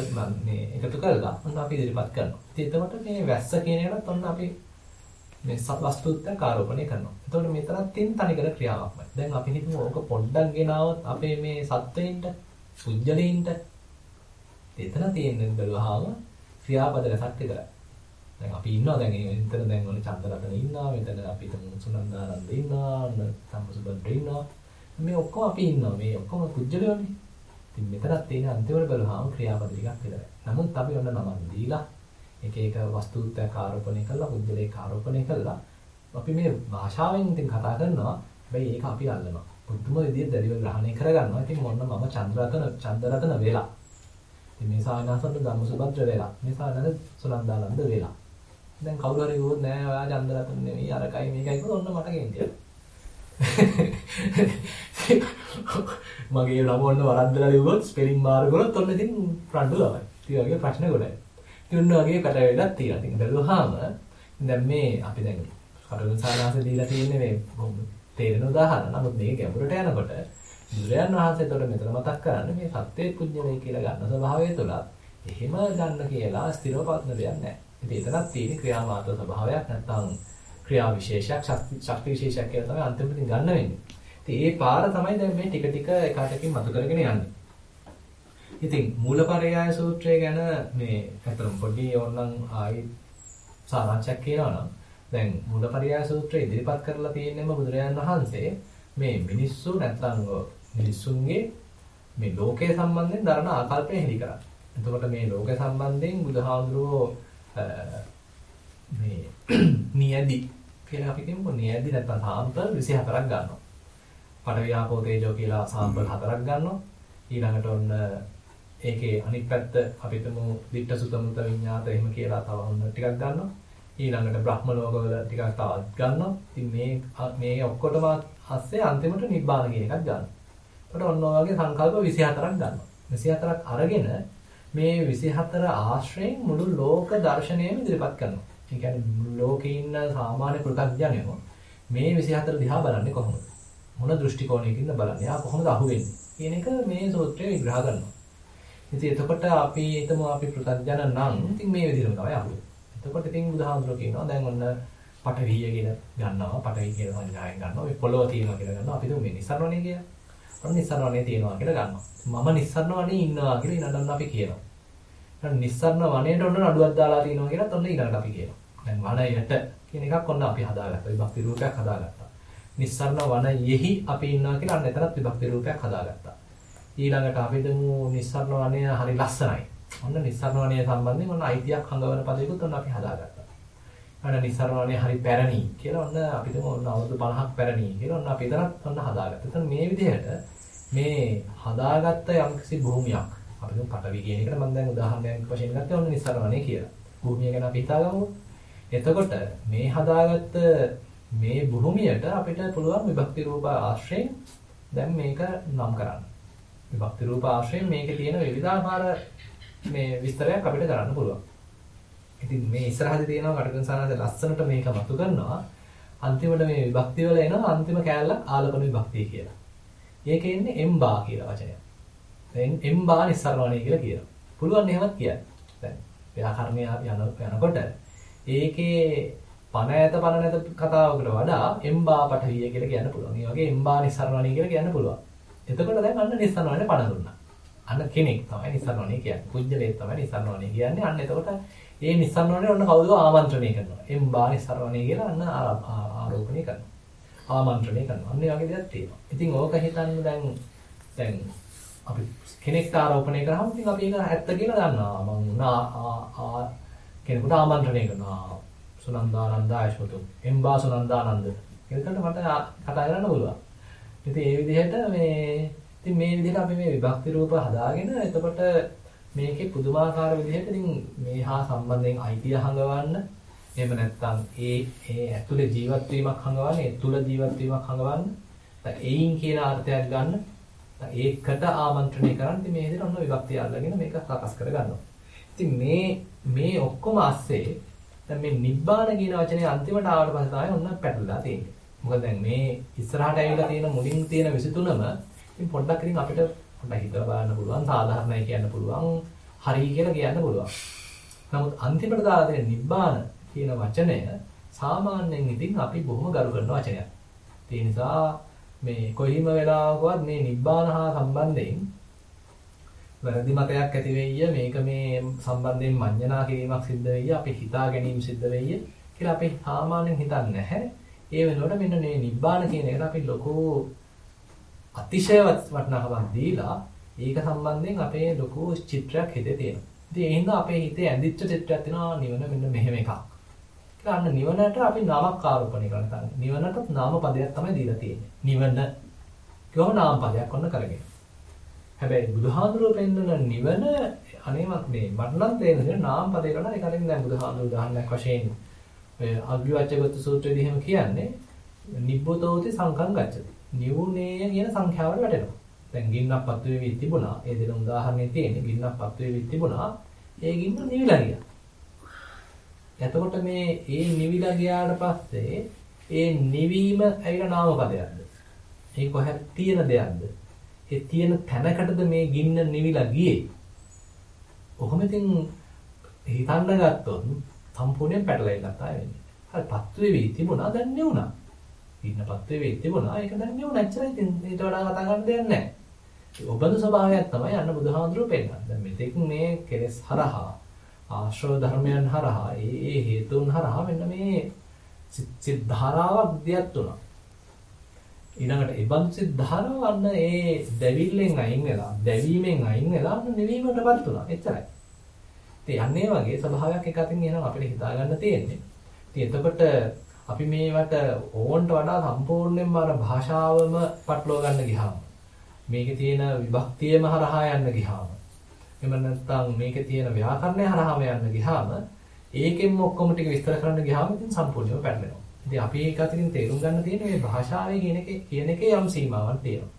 මේ එකතු කරලා ඔන්න අපි ඉදිරිපත් කරනවා. ඉතින් එතකොට මේ වැස්ස කියන එකත් ඔන්න අපි මේ වස්තුත්වයක් ආරෝපණය කරනවා. එතකොට මෙතනත් තියෙන තනිකර ක්‍රියාවක්මයි. දැන් අපි හිතමු ඕක පොඩ්ඩක් ගෙනාවොත් අපේ මේ සත්වයින්ට, පුජ්‍යලීන්ට එතන තියෙන බැලුවාම ක්‍රියාපද රසක් විතරයි. දැන් අපි ඉන්නවා. දැන් එතන දැන් ඔන්න චන්දරතන ඉන්නවා. මෙතන අපි හිතමු සුනන්දානන්ද ඉන්නවා. ඔන්න සම්සුබද්ද ඉන්නවා. මේ ඔක්කොම අපි ඉන්නවා. මේ ඔක්කොම කුජලයෝනේ ඉතින් මෙතනත් තියෙන අන්තිමට බලහම ක්‍රියාපද ටිකක් විතරයි. නමුත් අපි ඔන්න නමක් දීලා එක එක වස්තුත්වයක් ආරෝපණය කළා කුජලයක ආරෝපණය කළා. අපි මේ භාෂාවෙන් ඉතින් කතා කරනවා. හැබැයි ඒක අපි අල්ලනවා. පුදුම විදිහට දැඩිව ග්‍රහණය කරගන්නවා. ඉතින් මොන්න මම චන්ද්‍රරතන චන්දරතන වෙලා. ඉතින් මේ සායනාසන්න ධම්මසුබද්ද වෙලා. මේ සායනද සුනන්දානන්ද වෙලා. දැන් කවුරු හරි කිව්වොත් නෑ ඔයා චන්දරතන නෙවෙයි අරකයි මේකයි කිව්වොත් ඔන්න මට ගෙන්දියක්. මගේ නම ඔන්න වරද්දලා ලිව්වොත් ස්පෙලිං මාරු කරොත් ඔන්න ඉතින් රණ්ඩු ළමයි. ඉතින් වගේ ප්‍රශ්න ගොඩයි. ඉතින් ඔන්න වගේ කට වෙලක් තියෙනවා. ඉතින් බැලුවාම දැන් මේ අපි දැන් කටුන් සානාස දීලා තියෙන්නේ මේ තේරෙන උදාහරණ. නමුත් මේක ගැඹුරට යනකොට බුදුරයන් වහන්සේ එතකොට මෙතන මතක් කරන්නේ මේ සත්‍යයේ පුඤ්ඤවේ කියලා ගන්න ස්වභාවය තුළ එහෙම ගන්න කියලා ස්ථිරව පවත්න දෙයක් නැහැ. ඉතින් එතනක් තියෙන ක්‍රියාමාත්‍ර ස්වභාවයක් නැත්නම් ක්‍රියා විශේෂයක් ශක්ති ශක්ති විශේෂයක් කියලා තමයි අන්තිමට ගන්න වෙන්නේ. ඉතින් ඒ පාර තමයි දැන් මේ ටික ටික එකටකින් මතු කරගෙන යන්නේ. ඉතින් මූලපරයාය සූත්‍රය ගැන මේ අතරම පොඩි ඕනනම් ආයි සාරාංශයක් කියනවා නම් දැන් මූලපරයාය සූත්‍රය ඉදිරිපත් කරලා තියෙන්නම බුදුරජාණන් වහන්සේ මේ මිනිස්සු නැත්නම් මිනිස්සුන්ගේ මේ ලෝකයේ සම්බන්ධයෙන් දරන ආකල්පය හෙළි කරා. එතකොට මේ ලෝක සම්බන්ධයෙන් බුදුහාමුදුරුවෝ මේ නියදි කියලා අපි කියමු නියදි නැත්නම් සාම්පල් 24ක් ගන්නවා. පඩවි ආපෝ තේජෝ කියලා සාම්පල් හතරක් ගන්නවා. ඊළඟට ඔන්න ඒකේ අනිත් පැත්ත අපි හිතමු ditta sutta mutta විඤ්ඤාත එහෙම කියලා තව ඔන්න ටිකක් ගන්නවා. ඊළඟට බ්‍රහ්ම ලෝකවල ටිකක් තවත් ගන්නවා. ඉතින් මේ මේ ඔක්කොටම අස්සේ අන්තිමට නිබ්බාන කියන එකක් ගන්නවා. එතකොට ඔන්න ඔය වගේ සංකල්ප 24ක් ගන්නවා. 24ක් අරගෙන මේ 24 ආශ්‍රයෙන් මුළු ලෝක දර්ශනයම ඉදිරිපත් කරනවා. ඒ කියන්නේ මුළු ලෝකේ ඉන්න සාමාන්‍ය පෘථග්ජනයෝ මේ 24 දිහා බලන්නේ කොහොමද? මොන දෘෂ්ටි කෝණයකින්ද බලන්නේ? ආ කොහොමද අහුවෙන්නේ? කියන එක මේ සූත්‍රය විග්‍රහ කරනවා. ඉතින් එතකොට අපි හිතමු අපි පෘථග්ජන නම් ඉතින් මේ විදිහටම තමයි අහුවෙන්නේ. එතකොට ඉතින් බුදුහාමුදුරුවෝ කියනවා දැන් ඔන්න පටවිය කියලා ගන්නවා පටවි කියලා සංඥාවෙන් ගන්නවා මේ පොළොව තියෙනවා කියලා ගන්නවා අපි දුන්නේ නිසරණනේ කියලා. ඔන්න නිස්සරණ තියෙනවා කියලා ගන්නවා. මම නිස්සරණ වනේ ඉන්නවා කියලා ඊළඟට අපි කියනවා. ඊට නිස්සරණ වනයේට ඔන්න නඩුවක් දාලා තියෙනවා කියලාත් ඔන්න ඊළඟට අපි කියනවා. දැන් වනයට කියන එකක් ඔන්න අපි හදාගත්තා. විභක්ති රූපයක් හදාගත්තා. නිස්සරණ වනයෙහි අපි ඉන්නවා කියලා අන්න එතනත් විභක්ති රූපයක් හදාගත්තා. ඊළඟට අපි දමු නිස්සරණ වනය හරි ලස්සනයි. ඔන්න නිස්සරණ වනය සම්බන්ධයෙන් ඔන්න අයිතියක් හංගවන පදයකුත් ඔන්න අපි හදාගත්තා. අන්න නිස්සරණ වනය හරි පැරණි කියලා ඔන්න අපි දමු ඔන්න අවුරුදු 50ක් පැරණි කියලා ඔන්න අපි එතනත් ඔන්න හදාගත්තා. එතන මේ විදිහට මේ හදාගත්ත යම්කිසි භූමියක් අපි දමු පටවි කියන එකට මම දැන් උදාහරණයක් වශයෙන් ගත්තා ඔන්න නිස්සරණ වනය කියලා. භූමිය ගැන අපි හිතාගමු. එතකොට මේ හදාගත්ත මේ භූමියට අපිට පුළුවන් විභක්ති රූප ආශ්‍රයෙන් දැන් මේක නම් කරන්න. විභක්ති රූප ආශ්‍රයෙන් මේකේ තියෙන විවිධාකාර මේ විස්තරයක් අපිට කරන්න පුළුවන්. ඉතින් මේ ඉස්සරහදී තියෙනවා කටකන් සානද ලස්සනට මේක මතු කරනවා. අන්තිමට මේ විභක්ති වල එනවා අන්තිම කෑල්ලක් ආලපන විභක්තිය කියලා. ඒකේ ඉන්නේ එම්බා කියලා වචනය. දැන් එම්බා නිස්සාරණය කියලා කියනවා. පුළුවන් එහෙමත් කියන්න. දැන් ව්‍යාකරණය යන යනකොට ඒකේ පණ ඇත පණ නැත කතාවකට වඩා එම්බා පටවිය කියලා කියන්න පුළුවන්. ඒ වගේ එම්බා නිස්සාරණය කියලා කියන්න පුළුවන්. එතකොට දැන් අන්න නිස්සාරණය පණ දුන්නා. අන්න කෙනෙක් තමයි නිස්සාරණය කියන්නේ. කුජලයේ තමයි නිස්සාරණය කියන්නේ. අන්න එතකොට ඒ නිස්සාරණය ඔන්න කවුද ආමන්ත්‍රණය කරනවා. එම්බා නිස්සාරණය කියලා අන්න ආරෝපණය කරනවා. ආමන්ත්‍රණය කරනවා. අන්න ඒ වගේ දෙයක් තියෙනවා. ඉතින් ඕක හිතන්න දැන් දැන් අපි කෙනෙක්ට ආරෝපණය කරාම ඉතින් අපි ඒක ඇත්ත කියලා දන්නවා. මම ආ කෙනෙකුට ආමන්ත්‍රණය කරනවා. සුනන්දානන්ද ආයශෝතු. එම්බා සුනන්දානන්ද. ඒකට මට කතා කරන්න පුළුවන්. ඉතින් ඒ විදිහට මේ ඉතින් මේ විදිහට අපි මේ විභක්ති රූප හදාගෙන එතකොට මේකේ පුදුමාකාර විදිහට ඉතින් මේ හා සම්බන්ධයෙන් අයිතිය හංගවන්න එහෙම නැත්නම් ඒ ඒ ඇතුලේ ජීවත් වීමක් හංගවන්න ඒ තුල ජීවත් වීමක් හංගවන්න එයින් කියන අර්ථයක් ගන්න ඒකට ආමන්ත්‍රණය කරන් ඉතින් මේ විදිහට ඔන්න විභක්තිය අල්ලගෙන මේක සකස් කරගන්නවා. ඉතින් මේ මේ ඔක්කොම ASCII දැන් මේ නිබ්බාන කියන වචනේ අන්තිමට ආවට පස්සේ තමයි ඔන්න පැටලලා තියෙන්නේ. මොකද දැන් මේ ඉස්සරහට ඇවිල්ලා තියෙන මුලින් තියෙන 23ම ඉතින් පොඩ්ඩක් ඉතින් අපිට හොඳ හිතලා බලන්න පුළුවන් සාධාරණයි කියන්න පුළුවන් හරි කියලා කියන්න පුළුවන්. නමුත් අන්තිමට දාලා දෙන නිබ්බාන කියන වචනය සාමාන්‍යයෙන් ඉතින් අපි බොහොම ගරු කරන වචනයක්. ඒ නිසා මේ කොයිම වෙලාවකවත් මේ නිබ්බාන හා සම්බන්ධයෙන් වැරදි මතයක් ඇති වෙయ్య මේක මේ සම්බන්ධයෙන් මඤ්ඤණා කිරීමක් සිද්ධ වෙయ్య අපි හිතා ගැනීම සිද්ධ වෙయ్య කියලා අපි සාමාන්‍යයෙන් හිතන්නේ නැහැ. ඒ වෙනකොට මෙන්න මේ නිබ්බාන කියන එකට අපි ලොකෝ අතිශය වටිනාකමක් දීලා ඒක සම්බන්ධයෙන් අපේ ලොකු චිත්‍රයක් හිතේ තියෙනවා. ඉතින් ඒ හින්දා අපේ හිතේ ඇඳිච්ච චිත්‍රයක් තියෙනවා නිවන මෙන්න මෙහෙම එකක්. කියලා අන්න නිවනට අපි නාමක් ආරෝපණය කරලා නිවනට නාම පදයක් තමයි දීලා තියෙන්නේ. නිවන කියවම නාම පදයක් ඔන්න කරගෙන. හැබැයි බුදුහාඳුරුව පෙන්වන නිවන අනේමත් මේ මට නම් තේරෙන්නේ නාම පදේ කරලා ඒ කලින් දැන් බුදුහාඳුරුව උදාහරණයක් වශයෙන් ඔය අභිවචගත සූත්‍රයේදී එහෙම කියන්නේ නිබ්බතෝති සංකම් ගච්ඡති. නිවුනේය කියන සංඛ්‍යාවට වැටෙනවා. දැන් ගින්නක් පත් වෙවි තිබුණා. ඒ දෙන උදාහරණේ තියෙන්නේ ගින්නක් පත් වෙවි තිබුණා. ඒ ගින්න නිවිලා ගියා. එතකොට මේ ඒ නිවිලා ගියාට පස්සේ ඒ නිවීම ඇවිල්ලා නාම පදයක්ද? ඒ කොහෙද තියෙන දෙයක්ද? ඒ තියෙන තැනකටද මේ ගින්න නිවිලා ගියේ? කොහොම ඉතින් හිතන්න ගත්තොත් සම්පූර්ණයෙන් පැටලෙලා ගත්තා වෙන්නේ. හරි පත් වෙවි තිබුණා දැන් නෙවුණා. ඉන්නපත් වෙවි තිබුණා ඒක දැන් නෙවුණා. එච්චරයි ඉතින් ඊට වඩා කතා කරන්න දෙයක් නැහැ. ඒ ඔබඳු ස්වභාවයක් තමයි අන්න බුදුහාමුදුරුවෝ පෙන්නන්නේ. දැන් මෙතෙක් මේ කෙලෙස් හරහා ආශ්‍රව ධර්මයන් හරහා ඒ ඒ හේතුන් හරහා මෙන්න මේ සිත් ධාරාවක් දියත් උනා. ඊළඟට ඒ බඳු සිත් ධාරාව අන්න ඒ දැවිල්ලෙන් අයින් වෙලා, දැවීමෙන් අයින් වෙලා අන්න නිවීමටපත් උනා. එච්චරයි. ඉතින් යන්නේ වගේ ස්වභාවයක් එක අතින් එනවා අපිට හිතා ගන්න තියෙන්නේ. ඉතින් එතකොට අපි මේවට ඕන්ට වඩා සම්පූර්ණයෙන්ම අර භාෂාවම පටලවා ගන්න ගියාම මේකේ තියෙන විභක්තියම හරහා යන්න ගියාම එහෙම නැත්නම් මේකේ තියෙන ව්‍යාකරණය හරහාම යන්න ගියාම ඒකෙන් ඔක්කොම ටික විස්තර කරන්න ගියාම ඉතින් සම්පූර්ණයෙන්ම පැටලෙනවා. ඉතින් අපි ඒක අතරින් තේරුම් ගන්න තියෙන්නේ මේ භාෂාවේ කියන එකේ කියන එකේ යම් සීමාවක් තියෙනවා.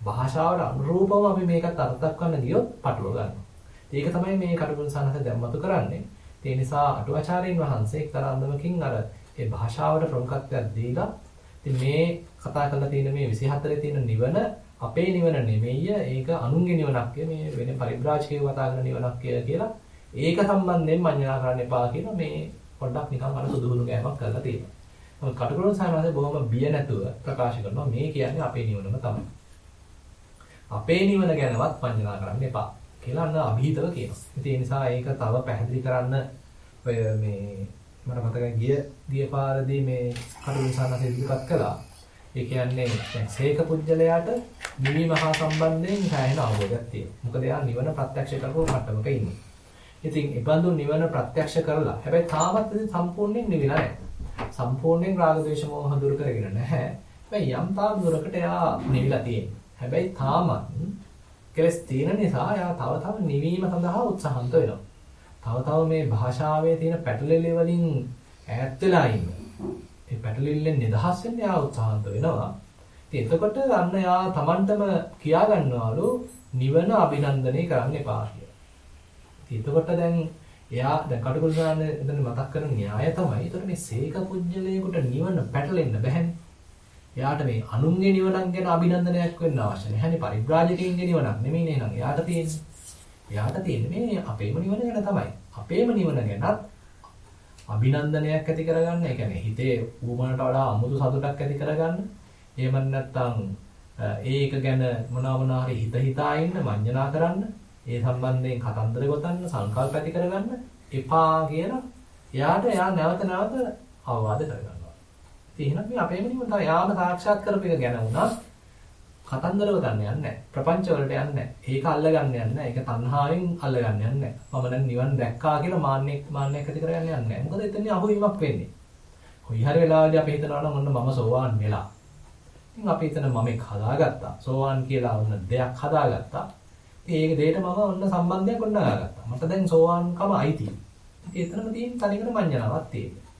භාෂාවට අනුරූපව අපි මේකත් අර්ථයක් ගන්න ගියොත් පටලවා ගන්නවා. ඒක තමයි මේ කටුකුරු සනස දැම්මතු කරන්නේ. ඒ නිසා අටුවාචාර්යින් වහන්සේ එක්තරා අන්දමකින් අර ඒ භාෂාවට ප්‍රමුඛත්වයක් දීලා ඉතින් මේ කතා කරලා තියෙන මේ 24 තියෙන නිවන අපේ නිවන නෙමෙයි ඒක අනුන්ගේ නිවනක් මේ වෙන පරිබ්‍රාජකයෝ කතා කරන නිවනක් කියලා ඒක සම්බන්ධයෙන් මඤ්ඤණා කරන්න එපා කියලා මේ පොඩ්ඩක් නිකන් අර සුදුහුණු ගෑමක් කරලා තියෙනවා. මොකද කටුකුරුන් සාමාන්‍යයෙන් බොහොම බිය නැතුව ප්‍රකාශ කරනවා මේ කියන්නේ අපේ නිවනම තමයි. අපේ නිවන ගැනවත් මඤ්ඤණා කරන්න එපා. කියලා අන්න અભීතව කියනවා. ඉතින් ඒ නිසා ඒක තව පැහැදිලි කරන්න ඔය මේ මට මතකයි ගිය ගිය පාරදී මේ කටුනිසානස ඉදිරිපත් කළා. ඒ කියන්නේ දැන් සේක පුජ්‍යලයාට නිවීම හා සම්බන්ධයෙන් සෑහෙන අවබෝධයක් තියෙනවා. මොකද එයා නිවන ප්‍රත්‍යක්ෂ කරපු මට්ටමක ඉන්නේ. ඉතින් ඒබඳු නිවන ප්‍රත්‍යක්ෂ කරලා හැබැයි තාමත් සම්පූර්ණයෙන් නිවිලා නැහැ. සම්පූර්ණයෙන් රාග ද්වේෂ මෝහ දුරු කරගෙන නැහැ. හැබැයි යම් තාක් දුරකට එයා නිවිලා තියෙනවා. හැබැයි තාමත් කෙලස් තියෙන නිසා එයා තව තව නිවීම සඳහා උත්සාහන්ත වෙනවා. තව තව මේ භාෂාවේ තියෙන පැටලෙලි වලින් ඈත් වෙලා ඉන්න. ඒ පැටලෙල්ලෙන් නිදහස් වෙන්න එයා උත්සාහන්ත වෙනවා. ඉතින් එතකොට අන්න එයා Tamanටම කියා ගන්නවලු නිවන අභිනන්දනය කරන්න එපා කියලා. ඉතින් එතකොට දැන් එයා දැන් කටුකුරු සාන එතන මතක් කරන න්‍යාය තමයි. එතකොට මේ සීක පුජ්‍යලයකට නිවන පැටලෙන්න බැහැනේ. එයාට මේ අනුන්ගේ නිවනක් ගැන අභිනන්දනයක් වෙන්න අවශ්‍ය නැහැ. පරිබ්‍රාජකයින්ගේ නිවනක් නෙමෙයි නේනම් එයාට තියෙන්නේ. එයාට තියෙන්නේ මේ අපේම නිවන ගැන තමයි. අපේම නිවන ගැනත් අභිනන්දනයක් ඇති කරගන්න. ඒ කියන්නේ හිතේ ඌමනට වඩා අමුතු සතුටක් ඇති කරගන්න. එහෙම නැත්නම් ඒක ගැන මොනවා මොනවා හරි හිත හිතා ඉන්න මඤ්ඤණා කරන්න. ඒ සම්බන්ධයෙන් කතන්දර ගොතන්න, සංකල්ප ඇති කරගන්න එපා කියලා එයාට එයා නැවත නැවත අවවාද කරගන්නවා. ඉතින් එහෙනම් මේ අපේම නිවන තමයි යාම සාක්ෂාත් කරපු එක ගැන වුණා කතන්දරව ගන්න යන්නේ නැහැ. ප්‍රපංච වලට යන්නේ නැහැ. ඒක අල්ලගන්න යන්නේ නැහැ. ඒක තණ්හාවෙන් අල්ලගන්න යන්නේ නැහැ. මම දැන් නිවන් දැක්කා කියලා මාන්නේ මාන්නයක් ඇති කරගන්න යන්නේ නැහැ. මොකද එතන අහුවීමක් වෙන්නේ. කොයි හරි වෙලාවදී අපි හිතනවා නම් ඔන්න මම සෝවාන් වෙලා. ඉතින් අපි හිතන මම එක් හදාගත්තා. සෝවාන් කියලා ඔන්න දෙයක් හදාගත්තා. ඉතින් ඒක දෙයට මම ඔන්න සම්බන්ධයක් ගොඩනගාගත්තා. මට දැන් සෝවාන්කම අයිතියි. ඉතින් එතනම තියෙන තනිකර මඤ්ඤණාවක් තියෙනවා.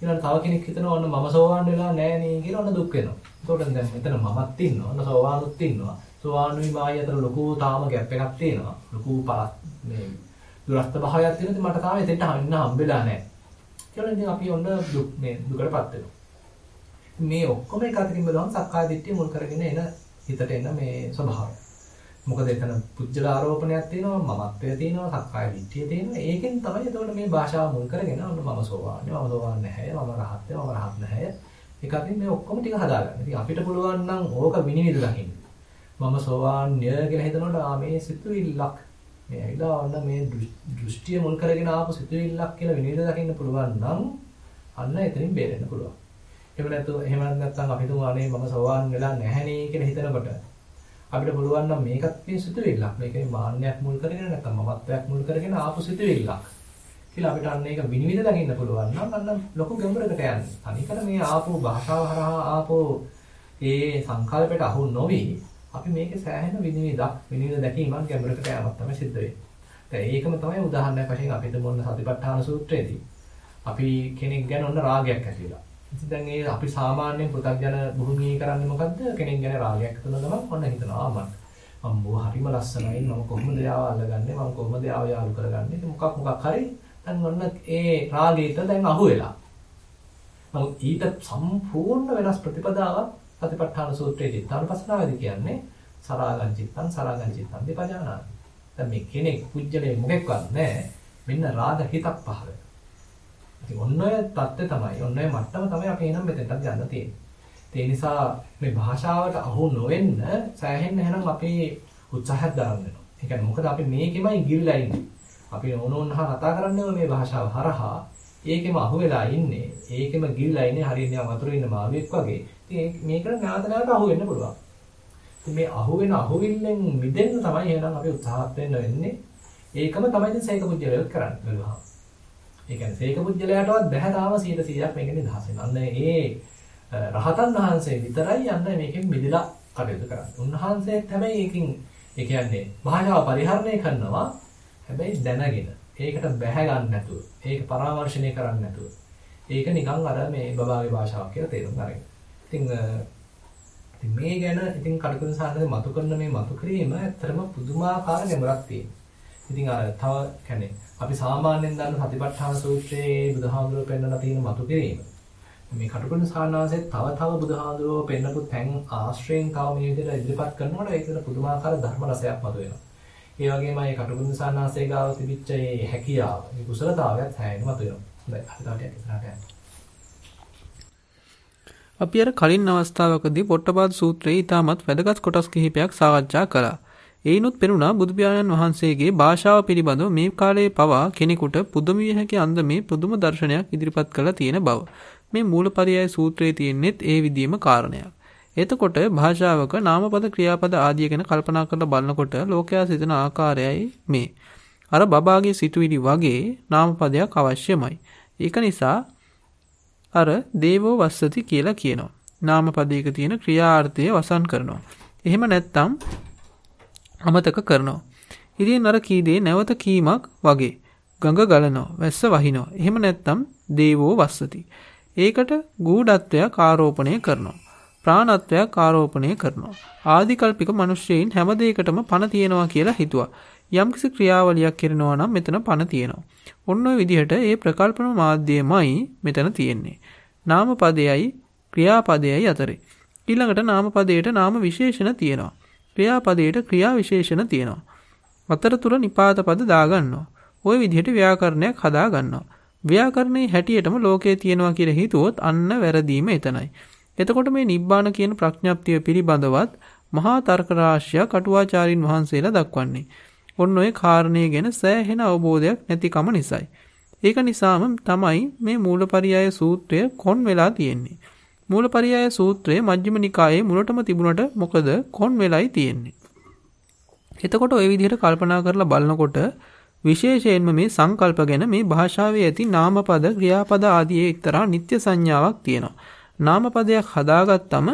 ඊළඟ තව කෙනෙක් හිතනවා ඔන්න මම සෝවාන් වෙලා නැහැ නේ කියලා ඔන්න දුක් වෙනවා. එතකොට දැන් මෙතන මමත් ඉන්නවා. ඔන්න සෝවානුත් ඉන්නවා. සෝවානුයි මායි අතර ලොකු තාම ගැප් එකක් තියෙනවා. ලොකු පරස් මේ දුරස්ත භාවයක් තියෙනවා. මට තාම එතෙන්ට හරින්න හම්බෙලා නැහැ. කියලා ඉතින් අපි ඔන්න දුක් මේ දුකටපත් වෙනවා. මේ ඔක්කොම එක අතකින් බලවම සක්කාය දිට්ඨිය මුල් කරගෙන එන හිතට එන මේ ස්වභාවය. මොකද එතන පුජ්‍යල ආරෝපණයක් තියෙනවා මමත්වය තියෙනවා සක්කාය දිට්ඨිය තියෙනවා ඒකෙන් තමයි එතකොට මේ භාෂාව මුල් කරගෙන ඔන්න මම සෝවාන්නේ මම සෝවාන් නැහැ මම රහත් මම රහත් නැහැ ඒක අතින් මේ ඔක්කොම ටික හදාගන්න. ඉතින් අපිට පුළුවන් නම් ඕක විනිවිද දකින්න. මම සෝවාන්ය කියලා හිතනකොට ආ මේ සිතුවිල්ලක් මේ ඇවිල්ලා ඔන්න මේ දෘෂ්ටිය මුල් කරගෙන ආපු සිතුවිල්ලක් කියලා විනිවිද දකින්න පුළුවන් නම් අන්න එතනින් බේරෙන්න පුළුවන්. එහෙම නැත්නම් එහෙම නැත්නම් අපි තුමා අනේ මම සෝවාන් වෙලා නැහැ නේ කියලා හිතනකොට අපිට පුළුවන් නම් මේකත් මේ සිතුවිල්ලක්. මේකේ මාන්නයක් මුල් කරගෙන නැත්නම් මමත්වයක් මුල් කරගෙන ආපු සිතුවිල්ලක්. කියලා අපිට අන්න ඒක විනිවිද දකින්න පුළුවන් නම් අන්න ලොකු ගැඹුරකට යන්නේ. තනිකර මේ ආපු භාෂාව හරහා ආපු ඒ සංකල්පයට අහු නොවි අපි මේකේ සෑහෙන විනිවිදක් විනිවිද දැකීමක් ගැඹුරකට යamak තමයි සිද්ධ වෙන්නේ. දැන් ඒකම තමයි උදාහරණයක් වශයෙන් අපිට මොන සතිපට්ඨාන සූත්‍රයේදී අපි කෙනෙක් ගැන ඔන්න රාගයක් ඇති වෙලා. ඉතින් දැන් ඒ අපි සාමාන්‍යයෙන් පෘථග්ජන භූමියේ කරන්නේ මොකද්ද? කෙනෙක් ගැන රාගයක් ඇති වෙන ගමන් ඔන්න හිතනවා මම මම බොහොම හරිම ලස්සනයි මම කොහොමද යාව අල්ලගන්නේ මම කොහොමද යාව යාළු කරගන්නේ මොකක් මොකක් හරි දැන් ඔන්න ඒ රාගයට දැන් අහු වෙලා. නමුත් ඊට සම්පූර්ණ වෙනස් ප්‍රතිපදාවක් සතිපට්ඨාන සූත්‍රයේ චිත්තානුපස්සනාවේදී කියන්නේ සරාගං චිත්තං සරාගං චිත්තං දෙපජානාති. දැන් මේ කෙනෙක් පුජ්‍යලේ මොකෙක්වත් නැහැ. මෙන්න රාග හිතක් පහළ ඉතින් ඔන්න ඔය தත්ත්වය තමයි ඔන්න ඔය මට්ටම තමයි අපි එනම් මෙතෙන්ට ගන්න තියෙන්නේ. ඒ නිසා මේ භාෂාවට අහු නොවෙන්න සෑහෙන්න එහෙනම් අපි උත්සාහයක් දරන්න වෙනවා. ඒ කියන්නේ මොකද අපි මේකෙමයි ගිරිලා ඉන්නේ. අපි ඕනෝන්හා කතා කරන්නේ මේ භාෂාව හරහා ඒකෙම අහුවෙලා ඉන්නේ. ඒකෙම ගිල්ලා ඉන්නේ හරියට නිකන් වතුරේ ඉන්න මාළුවෙක් වගේ. ඉතින් මේකට නැවත නැවත අහු වෙන්න පුළුවන්. ඉතින් මේ අහු වෙන අහුවිල්ලෙන් මිදෙන්න තමයි එහෙනම් අපි උත්සාහත් වෙන්න වෙන්නේ. ඒකම තමයි ඉතින් සේක පුජ්‍යලයක් කරන්නේ බැලුවා. ඒ කියන්නේ සේක පුජ්‍යලයටවත් බැහැ තාම 100%ක් මේකෙන් නිදහස් වෙන්න. අන්න ඒ රහතන් වහන්සේ විතරයි යන්න මේකෙන් මිදලා කටයුතු කරන්නේ. උන්වහන්සේත් හැබැයි ඒකින් ඒ කියන්නේ භාෂාව පරිහරණය කරනවා හැබැයි දැනගෙන ඒකට බැහැ ගන්න නැතුව ඒක පරාමර්ශණය කරන්න නැතුව ඒක නිකන් අර මේ බබාගේ භාෂාවක් කියලා තේරුම් ගන්න. ඉතින් ඉතින් මේ ගැන ඉතින් කඩකුණ සාහනේ මතු කරන මේ මතු කිරීම ඇත්තටම පුදුමාකාර ගැඹුරක් තියෙනවා. ඉතින් අර තව කියන්නේ අපි සාමාන්‍යයෙන් දන්න සතිපට්ඨාන සූත්‍රයේ බුදුහාමුදුරුවෝ පෙන්වලා තියෙන මතු කිරීම. මේ කටුකුරුන් සානාසෙත් තව තව බුදුහාමුදුරුවෝ පෙන්වපු තැන් ආශ්‍රයෙන් තව මේ විදිහට ඉදිරිපත් කරනකොට ඒකට පුදුමාකාර ධර්ම රසයක් මතුවෙනවා. ඒ වගේම මේ කටුකුරුන් සානාසයේ ගාව තිබිච්ච මේ හැකියාව, මේ කුසලතාවයත් හැයෙන්න මතුවෙනවා. හොඳයි අපි තව ටිකක් ඉස්සරහට යන්න. අපි අර කලින් අවස්ථාවකදී පොට්ටපාද සූත්‍රයේ ඊටමත් වැදගත් කොටස් කිහිපයක් සාකච්ඡා කළා. එයිනුත් පෙනුණා බුදු වහන්සේගේ භාෂාව පිළිබඳව මේ කාලයේ පවා කෙනෙකුට පුදුම විය හැකි අන්දමේ පුදුම දර්ශනයක් ඉදිරිපත් කළා තියෙන බව. මේ මූලපරියාය සූත්‍රයේ තියෙන්නේත් ඒ විදිහම කාරණයක්. එතකොට භාෂාවක නාමපද ක්‍රියාපද ආදිය ගැන කල්පනා කරලා බලනකොට ලෝකයා සිතන ආකාරයයි මේ. අර බබාගේ සිතුවිලි වගේ නාමපදයක් අවශ්‍යමයි. ඒක නිසා අර දේවෝ වස්සති කියලා කියනවා. නාමපදයක තියෙන ක්‍රියාර්ථය වසන් කරනවා. එහෙම නැත්තම් අමතක කරනවා. ඉතින් අර කී දේ නැවත කීමක් වගේ ගඟ ගලනවා වැස්ස වහිනවා. එහෙම නැත්තම් දේවෝ වස්සති. ඒකට ගූಢත්වයක් ආරෝපණය කරනවා. ප්‍රාණත්වයක් ආරෝපණය කරනවා. ආදිකල්පික මිනිස්සෙයින් හැම දෙයකටම පණ තියෙනවා කියලා හිතුවා. යම්කිසි ක්‍රියාවලියක් කරනවා නම් මෙතන පණ තියෙනවා. ඔන්න ඔය විදිහට ඒ ප්‍රකල්පන මාධ්‍යයමයි මෙතන තියෙන්නේ. නාම පදයයි ක්‍රියාපදයයි අතරේ. ඊළඟට නාම පදයට නාම විශේෂණ තියෙනවා. ක්‍රියාපදයට ක්‍රියා විශේෂණ තියෙනවා. අතර තුර නිපාත පද දාගන්නවා. ওই විදිහට ව්‍යාකරණයක් හදා ගන්නවා. ව්‍යාකරණයේ හැටියටම ලෝකයේ තියෙනවා කියලා හිතුවොත් අන්න වැරදීම එතනයි. එතකොට මේ නිබ්බාන කියන ප්‍රඥප්තිය පිළිබඳවත් මහා තර්ක රාශියක් අටුවාචාරින් වහන්සේලා දක්වන්නේ. ඔන්න ඔය කාරණේ ගැන සෑහෙන අවබෝධයක් නැතිකම නිසායි. ඒක නිසාම තමයි මේ මූලපරියාය සූත්‍රය කොන් වෙලා තියෙන්නේ. මූලපරියාය සූත්‍රය මජ්ක්‍ධිම නිකායේ මුලටම තිබුණට මොකද කොන් වෙලයි තියෙන්නේ. එතකොට ওই විදිහට කල්පනා කරලා බලනකොට විශේෂයෙන්ම මේ සංකල්ප ගැන මේ භාෂාවේ ඇති නාමපද ක්‍රියාපද ආදී එක්තරා නිත්‍ය සංඥාවක් තියෙනවා. නාමපදයක් හදාගත්තම